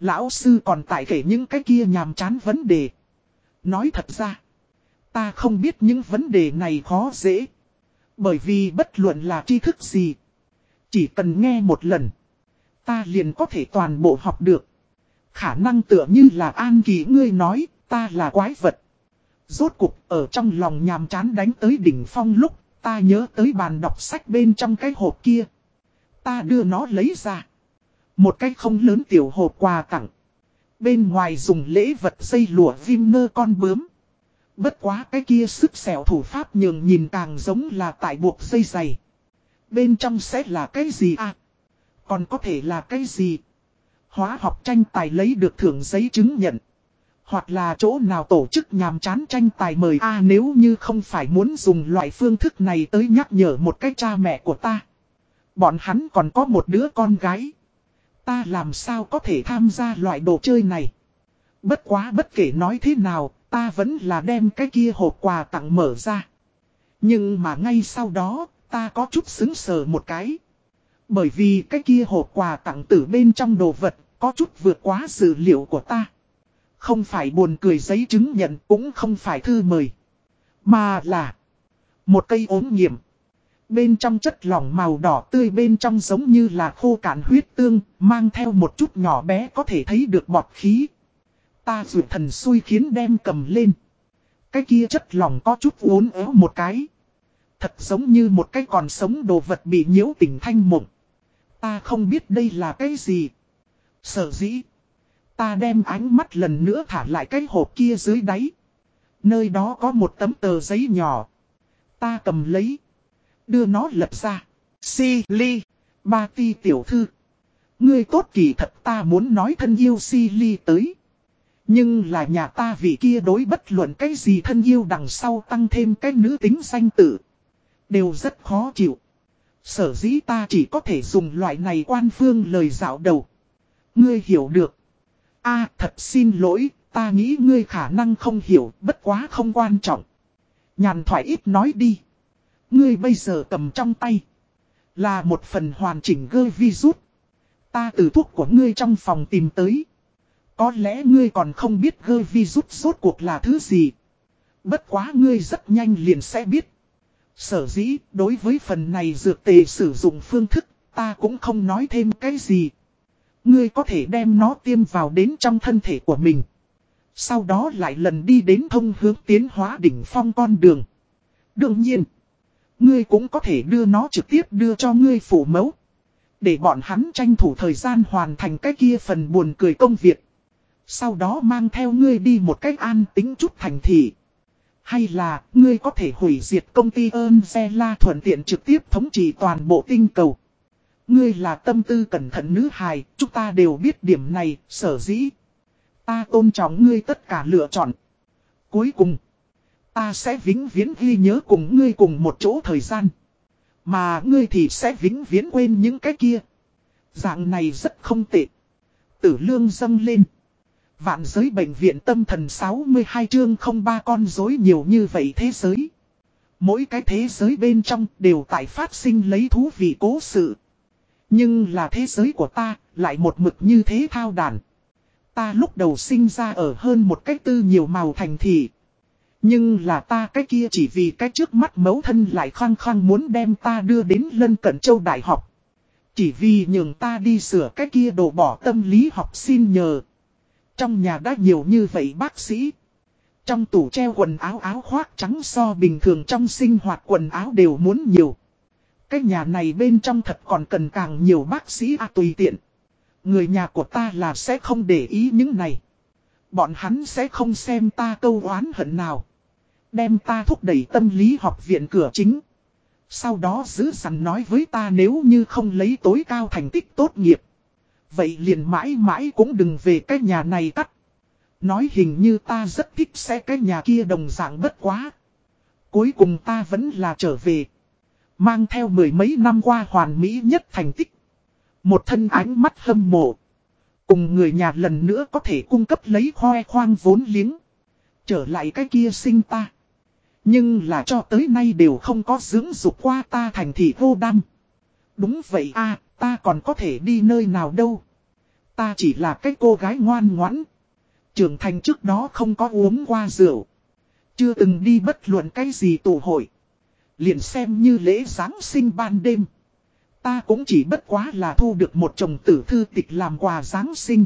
Lão sư còn tại kể những cái kia nhàm chán vấn đề. Nói thật ra. Ta không biết những vấn đề này khó dễ. Bởi vì bất luận là tri thức gì. Chỉ cần nghe một lần. Ta liền có thể toàn bộ học được. Khả năng tựa như là An Kỳ ngươi nói, ta là quái vật. Rốt cục ở trong lòng nhàm chán đánh tới đỉnh phong lúc, ta nhớ tới bàn đọc sách bên trong cái hộp kia. Ta đưa nó lấy ra. Một cái không lớn tiểu hộp quà tặng. Bên ngoài dùng lễ vật dây lụa viêm nơ con bướm. Bất quá cái kia sức xẻo thủ pháp nhường nhìn càng giống là tại buộc dây dày. Bên trong sẽ là cái gì à? Còn có thể là cái gì? Hóa học tranh tài lấy được thưởng giấy chứng nhận. Hoặc là chỗ nào tổ chức nhàm chán tranh tài mời a nếu như không phải muốn dùng loại phương thức này tới nhắc nhở một cái cha mẹ của ta. Bọn hắn còn có một đứa con gái. Ta làm sao có thể tham gia loại đồ chơi này. Bất quá bất kể nói thế nào, ta vẫn là đem cái kia hộp quà tặng mở ra. Nhưng mà ngay sau đó, ta có chút xứng sờ một cái. Bởi vì cái kia hộp quà tặng từ bên trong đồ vật, có chút vượt quá dữ liệu của ta. Không phải buồn cười giấy chứng nhận cũng không phải thư mời. Mà là một cây ốm nghiệm. Bên trong chất lỏng màu đỏ tươi bên trong giống như là khô cạn huyết tương, mang theo một chút nhỏ bé có thể thấy được bọt khí. Ta dù thần xui khiến đem cầm lên. Cái kia chất lỏng có chút uốn éo một cái. Thật giống như một cái còn sống đồ vật bị nhiễu tỉnh thanh mộng. Ta không biết đây là cái gì. Sở dĩ. Ta đem ánh mắt lần nữa thả lại cái hộp kia dưới đáy. Nơi đó có một tấm tờ giấy nhỏ. Ta cầm lấy. Đưa nó lật ra. Si ly. Ba ti tiểu thư. Ngươi tốt kỳ thật ta muốn nói thân yêu si ly tới. Nhưng là nhà ta vì kia đối bất luận cái gì thân yêu đằng sau tăng thêm cái nữ tính danh tử. Đều rất khó chịu. Sở dĩ ta chỉ có thể dùng loại này quan phương lời dạo đầu. Ngươi hiểu được. a thật xin lỗi, ta nghĩ ngươi khả năng không hiểu, bất quá không quan trọng. Nhàn thoại ít nói đi. Ngươi bây giờ cầm trong tay. Là một phần hoàn chỉnh gơ vi rút. Ta từ thuốc của ngươi trong phòng tìm tới. Có lẽ ngươi còn không biết gơ vi rút rốt cuộc là thứ gì. Bất quá ngươi rất nhanh liền sẽ biết. Sở dĩ, đối với phần này dược tề sử dụng phương thức, ta cũng không nói thêm cái gì. Ngươi có thể đem nó tiêm vào đến trong thân thể của mình. Sau đó lại lần đi đến thông hướng tiến hóa đỉnh phong con đường. Đương nhiên, ngươi cũng có thể đưa nó trực tiếp đưa cho ngươi phủ mẫu. Để bọn hắn tranh thủ thời gian hoàn thành cái kia phần buồn cười công việc. Sau đó mang theo ngươi đi một cách an tính chút thành thị. Hay là, ngươi có thể hủy diệt công ty ơn xe la thuận tiện trực tiếp thống trị toàn bộ tinh cầu. Ngươi là tâm tư cẩn thận nữ hài, chúng ta đều biết điểm này, sở dĩ. Ta tôn trọng ngươi tất cả lựa chọn. Cuối cùng, ta sẽ vĩnh viễn ghi nhớ cùng ngươi cùng một chỗ thời gian. Mà ngươi thì sẽ vĩnh viễn quên những cái kia. Dạng này rất không tệ. Tử lương dâng lên. Vạn giới bệnh viện tâm thần 62 chương không ba con rối nhiều như vậy thế giới. Mỗi cái thế giới bên trong đều tại phát sinh lấy thú vị cố sự. Nhưng là thế giới của ta, lại một mực như thế thao đàn. Ta lúc đầu sinh ra ở hơn một cách tư nhiều màu thành thị. Nhưng là ta cái kia chỉ vì cái trước mắt mấu thân lại khoang khoang muốn đem ta đưa đến lân cận châu đại học. Chỉ vì nhường ta đi sửa cái kia đổ bỏ tâm lý học xin nhờ. Trong nhà đã nhiều như vậy bác sĩ. Trong tủ treo quần áo áo khoác trắng so bình thường trong sinh hoạt quần áo đều muốn nhiều. Cái nhà này bên trong thật còn cần càng nhiều bác sĩ à tùy tiện. Người nhà của ta là sẽ không để ý những này. Bọn hắn sẽ không xem ta câu oán hận nào. Đem ta thúc đẩy tâm lý học viện cửa chính. Sau đó giữ sẵn nói với ta nếu như không lấy tối cao thành tích tốt nghiệp. Vậy liền mãi mãi cũng đừng về cái nhà này cắt. Nói hình như ta rất thích xe cái nhà kia đồng dạng bất quá. Cuối cùng ta vẫn là trở về. Mang theo mười mấy năm qua hoàn mỹ nhất thành tích. Một thân ánh mắt hâm mộ. Cùng người nhà lần nữa có thể cung cấp lấy khoe khoang vốn liếng. Trở lại cái kia sinh ta. Nhưng là cho tới nay đều không có dưỡng dục qua ta thành thị vô đăng. Đúng vậy a ta còn có thể đi nơi nào đâu. Ta chỉ là cái cô gái ngoan ngoãn. Trưởng thành trước đó không có uống qua rượu. Chưa từng đi bất luận cái gì tụ hội. Liền xem như lễ Giáng sinh ban đêm. Ta cũng chỉ bất quá là thu được một chồng tử thư tịch làm quà Giáng sinh.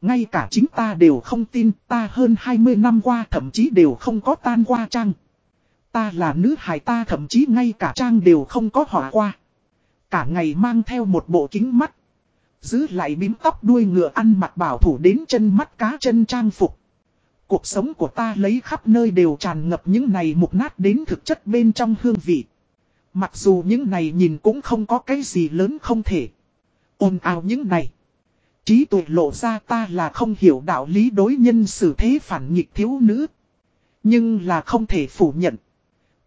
Ngay cả chính ta đều không tin ta hơn 20 năm qua thậm chí đều không có tan qua trang. Ta là nữ hài ta thậm chí ngay cả trang đều không có họa qua. Cả ngày mang theo một bộ kính mắt. Giữ lại bím tóc đuôi ngựa ăn mặc bảo thủ đến chân mắt cá chân trang phục. Cuộc sống của ta lấy khắp nơi đều tràn ngập những này mục nát đến thực chất bên trong hương vị. Mặc dù những này nhìn cũng không có cái gì lớn không thể. ôn ào những này. Trí tuệ lộ ra ta là không hiểu đạo lý đối nhân xử thế phản nghịch thiếu nữ. Nhưng là không thể phủ nhận.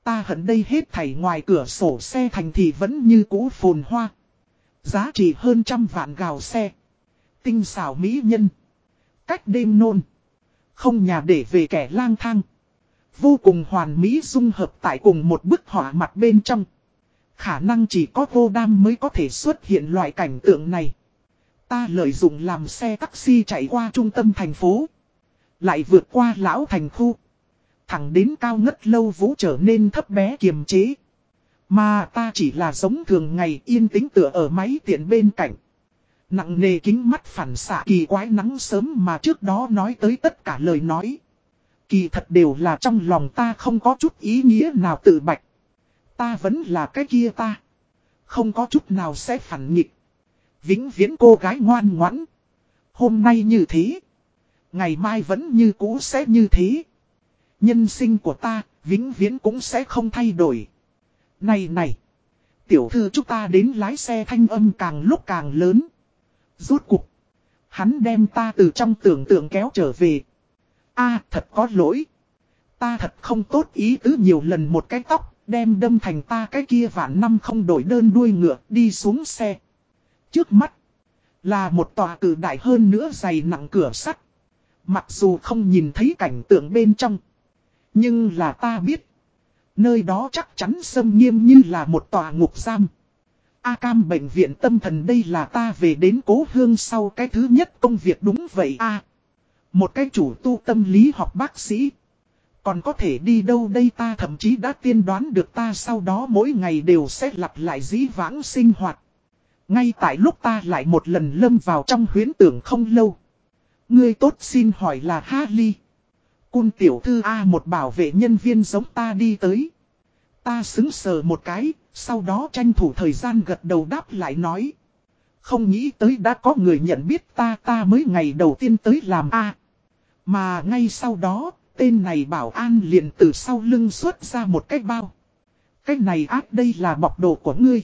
Ta hận đây hết thảy ngoài cửa sổ xe thành thì vẫn như cũ phồn hoa. Giá trị hơn trăm vạn gào xe. Tinh xảo mỹ nhân. Cách đêm nôn. Không nhà để về kẻ lang thang. Vô cùng hoàn mỹ dung hợp tại cùng một bức họa mặt bên trong. Khả năng chỉ có vô đam mới có thể xuất hiện loại cảnh tượng này. Ta lợi dụng làm xe taxi chạy qua trung tâm thành phố. Lại vượt qua lão thành khu. Thẳng đến cao ngất lâu vũ trở nên thấp bé kiềm chế. Mà ta chỉ là giống thường ngày yên tĩnh tựa ở máy tiện bên cạnh. Nặng nề kính mắt phản xạ kỳ quái nắng sớm mà trước đó nói tới tất cả lời nói. Kỳ thật đều là trong lòng ta không có chút ý nghĩa nào tự bạch. Ta vẫn là cái kia ta. Không có chút nào sẽ phản nghịch. Vĩnh viễn cô gái ngoan ngoãn. Hôm nay như thế. Ngày mai vẫn như cũ sẽ như thế. Nhân sinh của ta, vĩnh viễn cũng sẽ không thay đổi. Này này, Tiểu thư chúng ta đến lái xe thanh âm càng lúc càng lớn. Rốt cục. Hắn đem ta từ trong tưởng tượng kéo trở về. a thật có lỗi. Ta thật không tốt ý tứ nhiều lần một cái tóc, đem đâm thành ta cái kia vạn năm không đổi đơn đuôi ngựa đi xuống xe. Trước mắt, là một tòa cử đại hơn nữa dày nặng cửa sắt. Mặc dù không nhìn thấy cảnh tượng bên trong, nhưng là ta biết. Nơi đó chắc chắn xâm nghiêm như là một tòa ngục giam. A Cam bệnh viện tâm thần đây là ta về đến cố hương sau cái thứ nhất công việc đúng vậy a Một cái chủ tu tâm lý học bác sĩ. Còn có thể đi đâu đây ta thậm chí đã tiên đoán được ta sau đó mỗi ngày đều sẽ lặp lại dĩ vãng sinh hoạt. Ngay tại lúc ta lại một lần lâm vào trong huyến tưởng không lâu. Ngươi tốt xin hỏi là Harley. Cun tiểu thư A một bảo vệ nhân viên giống ta đi tới. Ta xứng sờ một cái, sau đó tranh thủ thời gian gật đầu đáp lại nói. Không nghĩ tới đã có người nhận biết ta ta mới ngày đầu tiên tới làm A. Mà ngay sau đó, tên này bảo an liền từ sau lưng xuất ra một cái bao. Cái này ác đây là bọc đồ của ngươi.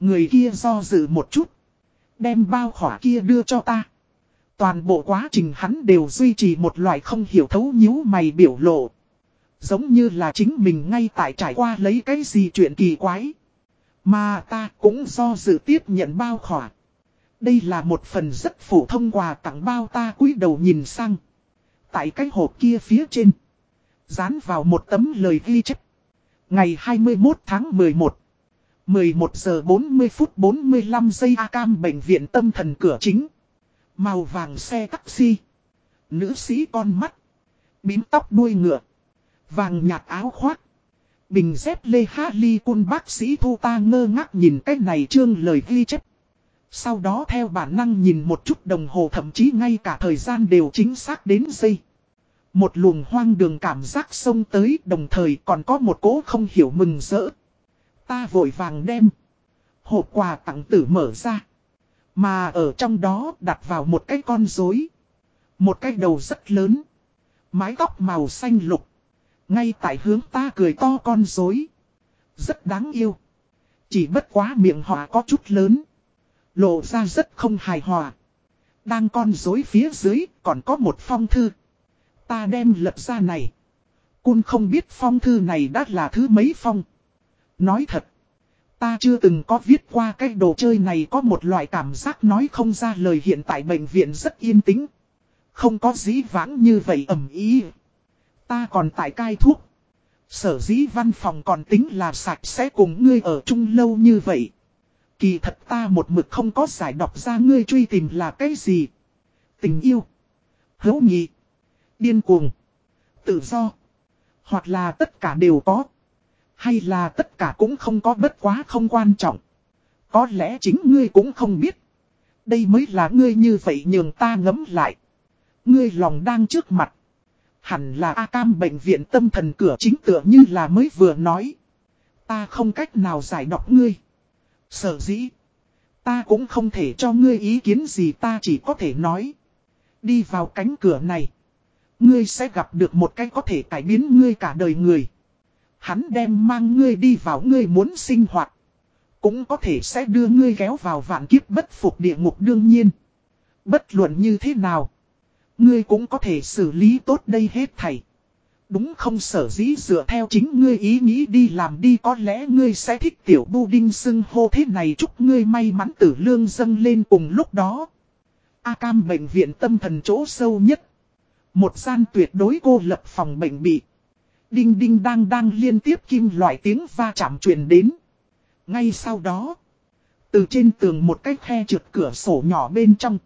Người kia do dự một chút. Đem bao khỏa kia đưa cho ta. Toàn bộ quá trình hắn đều duy trì một loại không hiểu thấu nhíu mày biểu lộ. Giống như là chính mình ngay tại trải qua lấy cái gì chuyện kỳ quái. Mà ta cũng do dự tiếp nhận bao khỏa. Đây là một phần rất phổ thông quà tặng bao ta cúi đầu nhìn sang. Tại cái hộp kia phía trên. Dán vào một tấm lời ghi chép. Ngày 21 tháng 11. 11 giờ 40 phút 45 giây A Cam bệnh viện tâm thần cửa chính. Màu vàng xe taxi. Nữ sĩ con mắt. Bím tóc đuôi ngựa. Vàng nhạt áo khoác. Bình dép lê ha ly cun bác sĩ thu ta ngơ ngác nhìn cái này trương lời ghi chép. Sau đó theo bản năng nhìn một chút đồng hồ thậm chí ngay cả thời gian đều chính xác đến giây. Một luồng hoang đường cảm giác xông tới, đồng thời còn có một cố không hiểu mừng rỡ. Ta vội vàng đem. Hộp quà tặng tử mở ra. Mà ở trong đó đặt vào một cái con rối Một cái đầu rất lớn. Mái tóc màu xanh lục. Ngay tại hướng ta cười to con rối Rất đáng yêu. Chỉ bất quá miệng họ có chút lớn. Lộ ra rất không hài hòa. Đang con rối phía dưới còn có một phong thư. Ta đem lật ra này. Cun không biết phong thư này đã là thứ mấy phong. Nói thật. Ta chưa từng có viết qua cái đồ chơi này có một loại cảm giác nói không ra lời hiện tại bệnh viện rất yên tĩnh. Không có dĩ vãng như vậy ẩm ý. Ta còn tại cai thuốc. Sở dĩ văn phòng còn tính là sạch sẽ cùng ngươi ở chung lâu như vậy. Kỳ thật ta một mực không có giải đọc ra ngươi truy tìm là cái gì. Tình yêu. Hấu nhị. Điên cuồng. Tự do. Hoặc là tất cả đều có. Hay là tất cả cũng không có bất quá không quan trọng. Có lẽ chính ngươi cũng không biết. Đây mới là ngươi như vậy nhường ta ngấm lại. Ngươi lòng đang trước mặt. Hẳn là A Cam bệnh viện tâm thần cửa chính tựa như là mới vừa nói. Ta không cách nào giải đọc ngươi. Sở dĩ. Ta cũng không thể cho ngươi ý kiến gì ta chỉ có thể nói. Đi vào cánh cửa này. Ngươi sẽ gặp được một cách có thể cải biến ngươi cả đời người. Hắn đem mang ngươi đi vào ngươi muốn sinh hoạt. Cũng có thể sẽ đưa ngươi kéo vào vạn kiếp bất phục địa ngục đương nhiên. Bất luận như thế nào. Ngươi cũng có thể xử lý tốt đây hết thảy. Đúng không sở dĩ dựa theo chính ngươi ý nghĩ đi làm đi, có lẽ ngươi sẽ thích tiểu bu đinh xưng hô thế này, chúc ngươi may mắn tử lương dâng lên cùng lúc đó. A cam bệnh viện tâm thần chỗ sâu nhất. Một gian tuyệt đối cô lập phòng bệnh bị. Đinh đinh đang đang liên tiếp kim loại tiếng va chạm truyền đến. Ngay sau đó, từ trên tường một cái khe trượt cửa sổ nhỏ bên trong.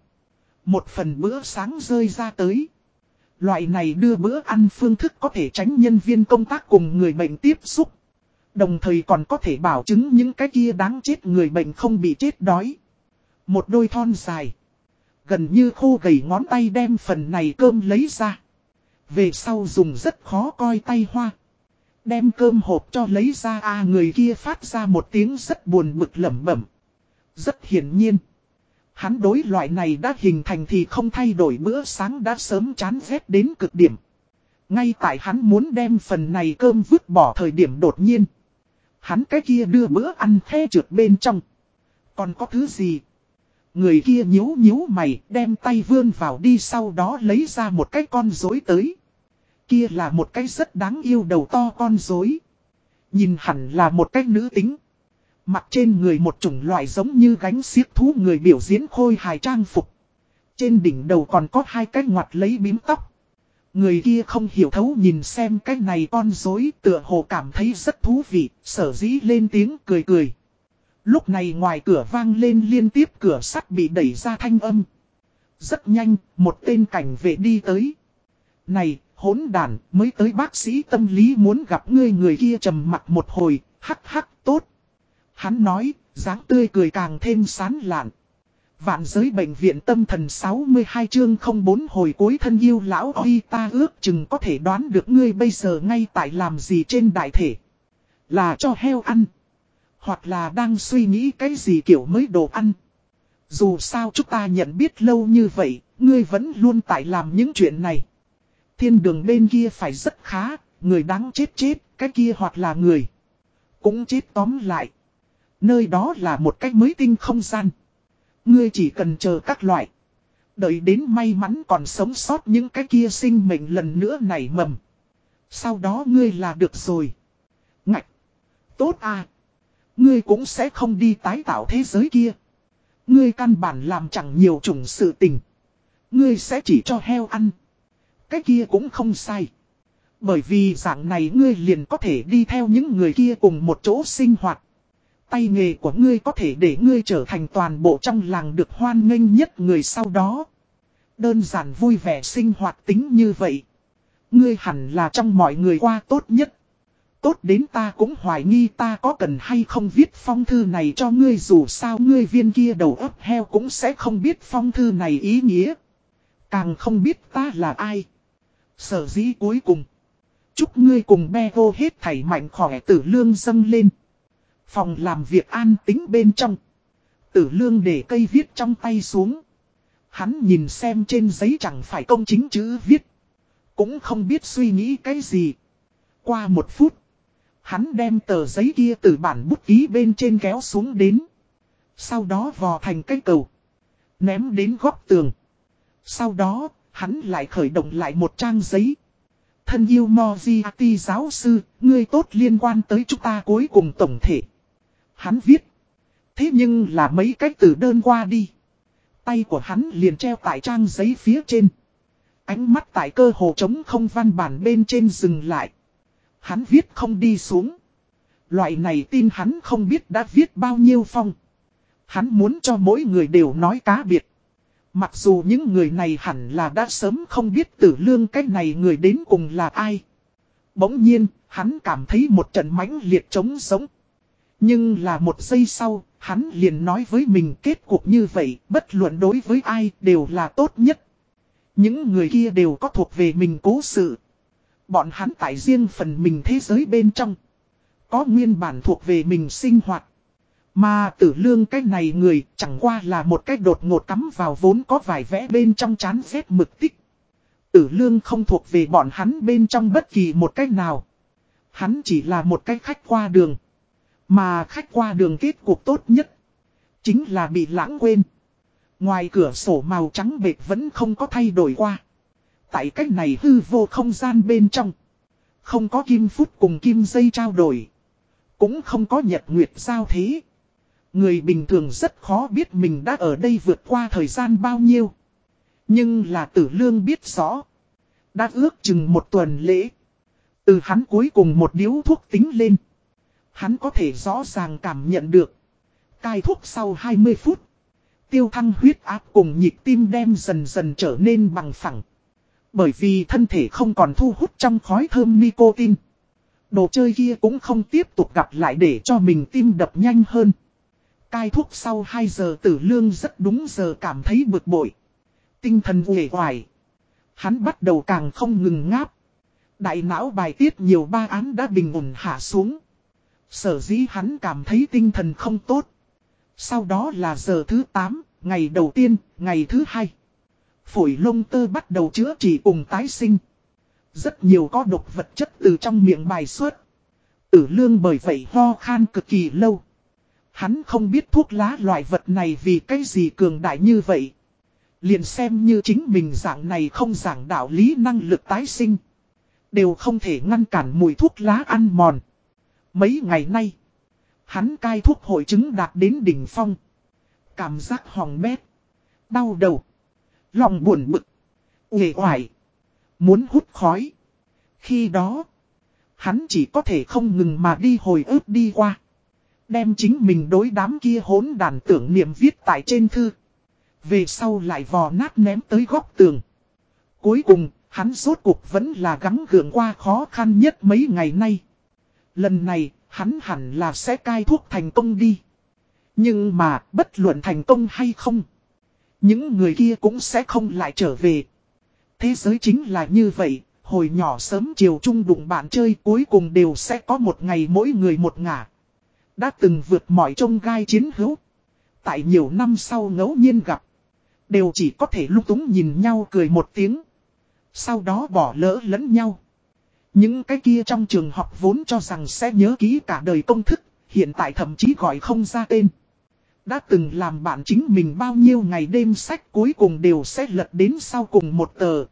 Một phần bữa sáng rơi ra tới. Loại này đưa bữa ăn phương thức có thể tránh nhân viên công tác cùng người bệnh tiếp xúc. Đồng thời còn có thể bảo chứng những cái kia đáng chết người bệnh không bị chết đói. Một đôi thon dài. Gần như khô gầy ngón tay đem phần này cơm lấy ra. Về sau dùng rất khó coi tay hoa. Đem cơm hộp cho lấy ra a người kia phát ra một tiếng rất buồn bực lẩm bẩm. Rất hiển nhiên. Hắn đối loại này đã hình thành thì không thay đổi bữa sáng đã sớm chán ghét đến cực điểm. Ngay tại hắn muốn đem phần này cơm vứt bỏ thời điểm đột nhiên. Hắn cái kia đưa bữa ăn the trượt bên trong. Còn có thứ gì? Người kia nhíu nhíu mày đem tay vươn vào đi sau đó lấy ra một cái con rối tới. Kia là một cái rất đáng yêu đầu to con rối. Nhìn hẳn là một cái nữ tính. Mặt trên người một chủng loại giống như gánh xiếc thú người biểu diễn khôi hài trang phục. Trên đỉnh đầu còn có hai cái ngoặt lấy bím tóc. Người kia không hiểu thấu nhìn xem cái này con dối tựa hồ cảm thấy rất thú vị, sở dĩ lên tiếng cười cười. Lúc này ngoài cửa vang lên liên tiếp cửa sắt bị đẩy ra thanh âm. Rất nhanh, một tên cảnh vệ đi tới. Này, hỗn đàn, mới tới bác sĩ tâm lý muốn gặp ngươi người kia trầm mặt một hồi, hắc hắc, tốt. Hắn nói, dáng tươi cười càng thêm sán lạn. Vạn giới bệnh viện tâm thần 62 chương 04 hồi cuối thân yêu lão Huy ta ước chừng có thể đoán được ngươi bây giờ ngay tại làm gì trên đại thể. Là cho heo ăn. Hoặc là đang suy nghĩ cái gì kiểu mới đồ ăn. Dù sao chúng ta nhận biết lâu như vậy, ngươi vẫn luôn tại làm những chuyện này. Thiên đường bên kia phải rất khá, người đáng chết chết, cái kia hoặc là người. Cũng chết tóm lại. Nơi đó là một cách mới tinh không gian. Ngươi chỉ cần chờ các loại. Đợi đến may mắn còn sống sót những cái kia sinh mệnh lần nữa nảy mầm. Sau đó ngươi là được rồi. Ngạch. Tốt à. Ngươi cũng sẽ không đi tái tạo thế giới kia. Ngươi căn bản làm chẳng nhiều chủng sự tình. Ngươi sẽ chỉ cho heo ăn. Cái kia cũng không sai. Bởi vì dạng này ngươi liền có thể đi theo những người kia cùng một chỗ sinh hoạt. Tay nghề của ngươi có thể để ngươi trở thành toàn bộ trong làng được hoan nghênh nhất người sau đó. Đơn giản vui vẻ sinh hoạt tính như vậy. Ngươi hẳn là trong mọi người qua tốt nhất. Tốt đến ta cũng hoài nghi ta có cần hay không viết phong thư này cho ngươi, dù sao ngươi viên kia đầu ấp heo cũng sẽ không biết phong thư này ý nghĩa. Càng không biết ta là ai. Sở dĩ cuối cùng. Chúc ngươi cùng be vô hết thảy mạnh khỏe tử lương dâng lên. Phòng làm việc an tính bên trong. Tử lương để cây viết trong tay xuống. Hắn nhìn xem trên giấy chẳng phải công chính chữ viết. Cũng không biết suy nghĩ cái gì. Qua một phút. Hắn đem tờ giấy kia từ bản bút ký bên trên kéo xuống đến. Sau đó vò thành cái cầu. Ném đến góc tường. Sau đó, hắn lại khởi động lại một trang giấy. Thân yêu Moziati giáo sư, ngươi tốt liên quan tới chúng ta cuối cùng tổng thể. Hắn viết. Thế nhưng là mấy cách từ đơn qua đi. Tay của hắn liền treo tại trang giấy phía trên. Ánh mắt tại cơ hồ trống không văn bản bên trên dừng lại. Hắn viết không đi xuống. Loại này tin hắn không biết đã viết bao nhiêu phong. Hắn muốn cho mỗi người đều nói cá biệt. Mặc dù những người này hẳn là đã sớm không biết tử lương cái này người đến cùng là ai. Bỗng nhiên, hắn cảm thấy một trận mãnh liệt trống sống. Nhưng là một giây sau, hắn liền nói với mình kết cuộc như vậy, bất luận đối với ai đều là tốt nhất. Những người kia đều có thuộc về mình cố sự. Bọn hắn tại riêng phần mình thế giới bên trong. Có nguyên bản thuộc về mình sinh hoạt. Mà tử lương cái này người chẳng qua là một cái đột ngột cắm vào vốn có vài vẽ bên trong chán vết mực tích. Tử lương không thuộc về bọn hắn bên trong bất kỳ một cách nào. Hắn chỉ là một cái khách qua đường. Mà khách qua đường kết cuộc tốt nhất. Chính là bị lãng quên. Ngoài cửa sổ màu trắng bệt vẫn không có thay đổi qua. Tại cách này hư vô không gian bên trong. Không có kim phút cùng kim dây trao đổi. Cũng không có nhật nguyệt giao thế. Người bình thường rất khó biết mình đã ở đây vượt qua thời gian bao nhiêu. Nhưng là tử lương biết rõ. Đã ước chừng một tuần lễ. Từ hắn cuối cùng một điếu thuốc tính lên. Hắn có thể rõ ràng cảm nhận được. Cai thuốc sau 20 phút. Tiêu thăng huyết áp cùng nhịp tim đem dần dần trở nên bằng phẳng. Bởi vì thân thể không còn thu hút trong khói thơm nicotine. Đồ chơi kia cũng không tiếp tục gặp lại để cho mình tim đập nhanh hơn. Cai thuốc sau 2 giờ tử lương rất đúng giờ cảm thấy bực bội. Tinh thần uể hoài. Hắn bắt đầu càng không ngừng ngáp. Đại não bài tiết nhiều ba án đã bình ổn hạ xuống. Sở dĩ hắn cảm thấy tinh thần không tốt. Sau đó là giờ thứ 8, ngày đầu tiên, ngày thứ hai. Phổi lông tơ bắt đầu chữa trị cùng tái sinh. Rất nhiều có độc vật chất từ trong miệng bài xuất. Tử lương bởi vậy ho khan cực kỳ lâu. Hắn không biết thuốc lá loại vật này vì cái gì cường đại như vậy. Liền xem như chính mình dạng này không giảng đạo lý năng lực tái sinh. Đều không thể ngăn cản mùi thuốc lá ăn mòn. Mấy ngày nay, hắn cai thuốc hội chứng đạt đến đỉnh phong. Cảm giác hòng bét, đau đầu, lòng buồn bực, Nghệ hoài. muốn hút khói. Khi đó, hắn chỉ có thể không ngừng mà đi hồi ức đi qua. Đem chính mình đối đám kia hốn đàn tưởng niệm viết tại trên thư. Về sau lại vò nát ném tới góc tường. Cuối cùng, hắn rốt cuộc vẫn là gắng gượng qua khó khăn nhất mấy ngày nay. Lần này, hắn hẳn là sẽ cai thuốc thành công đi. Nhưng mà, bất luận thành công hay không, những người kia cũng sẽ không lại trở về. Thế giới chính là như vậy, hồi nhỏ sớm chiều chung đụng bạn chơi cuối cùng đều sẽ có một ngày mỗi người một ngả. Đã từng vượt mọi trông gai chiến hữu. Tại nhiều năm sau ngẫu nhiên gặp. Đều chỉ có thể lúc túng nhìn nhau cười một tiếng. Sau đó bỏ lỡ lẫn nhau. Những cái kia trong trường học vốn cho rằng sẽ nhớ ký cả đời công thức, hiện tại thậm chí gọi không ra tên. Đã từng làm bạn chính mình bao nhiêu ngày đêm sách cuối cùng đều sẽ lật đến sau cùng một tờ.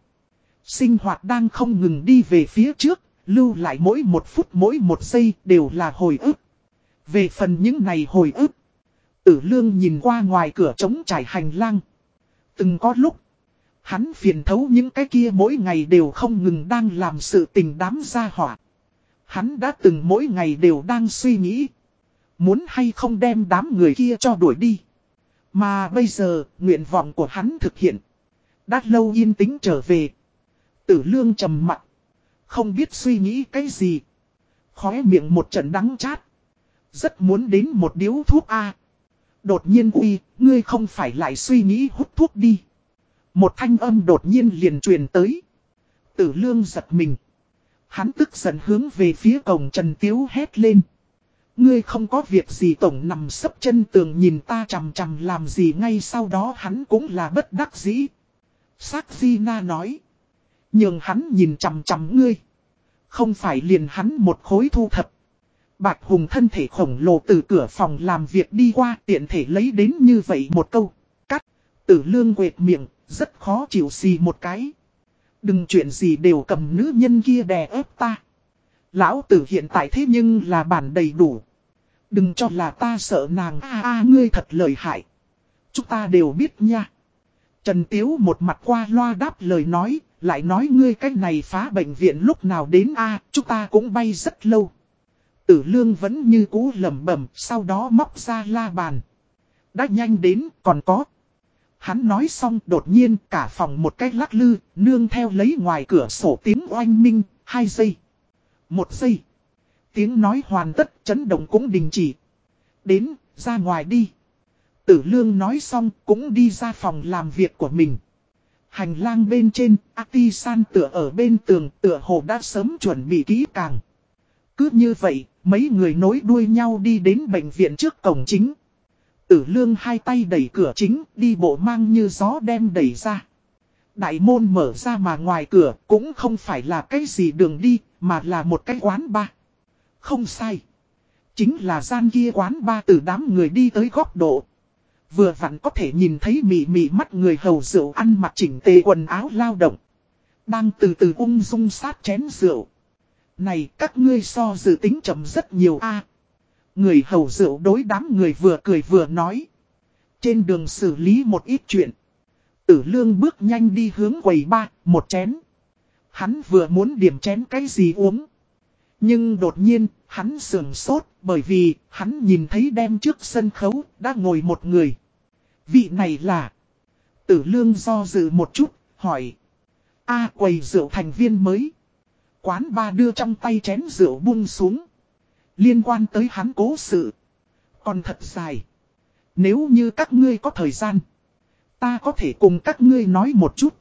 Sinh hoạt đang không ngừng đi về phía trước, lưu lại mỗi một phút mỗi một giây đều là hồi ức. Về phần những này hồi ức, tử lương nhìn qua ngoài cửa trống trải hành lang. Từng có lúc, hắn phiền thấu những cái kia mỗi ngày đều không ngừng đang làm sự tình đám gia hỏa. Hắn đã từng mỗi ngày đều đang suy nghĩ. Muốn hay không đem đám người kia cho đuổi đi. Mà bây giờ, nguyện vọng của hắn thực hiện. Đã lâu yên tĩnh trở về. Tử lương trầm mặt. Không biết suy nghĩ cái gì. Khóe miệng một trận đắng chát. Rất muốn đến một điếu thuốc A. Đột nhiên uy, ngươi không phải lại suy nghĩ hút thuốc đi. Một thanh âm đột nhiên liền truyền tới. Tử lương giật mình. Hắn tức giận hướng về phía cổng Trần Tiếu hét lên. Ngươi không có việc gì tổng nằm sấp chân tường nhìn ta chằm chằm làm gì ngay sau đó hắn cũng là bất đắc dĩ. Sắc Di Na nói. Nhưng hắn nhìn chằm chằm ngươi. Không phải liền hắn một khối thu thập. Bạch Hùng thân thể khổng lồ từ cửa phòng làm việc đi qua tiện thể lấy đến như vậy một câu. Cắt. Tử lương quệt miệng, rất khó chịu xì một cái. Đừng chuyện gì đều cầm nữ nhân kia đè ép ta. Lão tử hiện tại thế nhưng là bản đầy đủ. Đừng cho là ta sợ nàng a a ngươi thật lợi hại. Chúng ta đều biết nha. Trần Tiếu một mặt qua loa đáp lời nói, lại nói ngươi cách này phá bệnh viện lúc nào đến a chúng ta cũng bay rất lâu. Tử lương vẫn như cũ lẩm bẩm, sau đó móc ra la bàn. Đã nhanh đến, còn có. Hắn nói xong đột nhiên cả phòng một cách lắc lư, nương theo lấy ngoài cửa sổ tiếng oanh minh, hai giây. Một giây. Tiếng nói hoàn tất, chấn động cũng đình chỉ. Đến, ra ngoài đi. Tử lương nói xong cũng đi ra phòng làm việc của mình. Hành lang bên trên, Ati-san tựa ở bên tường tựa hồ đã sớm chuẩn bị kỹ càng. Cứ như vậy, mấy người nối đuôi nhau đi đến bệnh viện trước cổng chính. Tử lương hai tay đẩy cửa chính, đi bộ mang như gió đem đẩy ra. Đại môn mở ra mà ngoài cửa cũng không phải là cái gì đường đi, mà là một cái quán ba. Không sai. Chính là gian kia quán ba từ đám người đi tới góc độ. Vừa vặn có thể nhìn thấy mị mị mắt người hầu rượu ăn mặc chỉnh tề quần áo lao động. Đang từ từ ung dung sát chén rượu. Này các ngươi so dự tính chậm rất nhiều a Người hầu rượu đối đám người vừa cười vừa nói. Trên đường xử lý một ít chuyện. Tử lương bước nhanh đi hướng quầy ba, một chén. Hắn vừa muốn điểm chén cái gì uống. Nhưng đột nhiên, hắn sườn sốt bởi vì hắn nhìn thấy đem trước sân khấu đã ngồi một người. Vị này là... Tử lương do dự một chút, hỏi. A quầy rượu thành viên mới. Quán ba đưa trong tay chén rượu buông xuống. Liên quan tới hắn cố sự. Còn thật dài. Nếu như các ngươi có thời gian. Ta có thể cùng các ngươi nói một chút.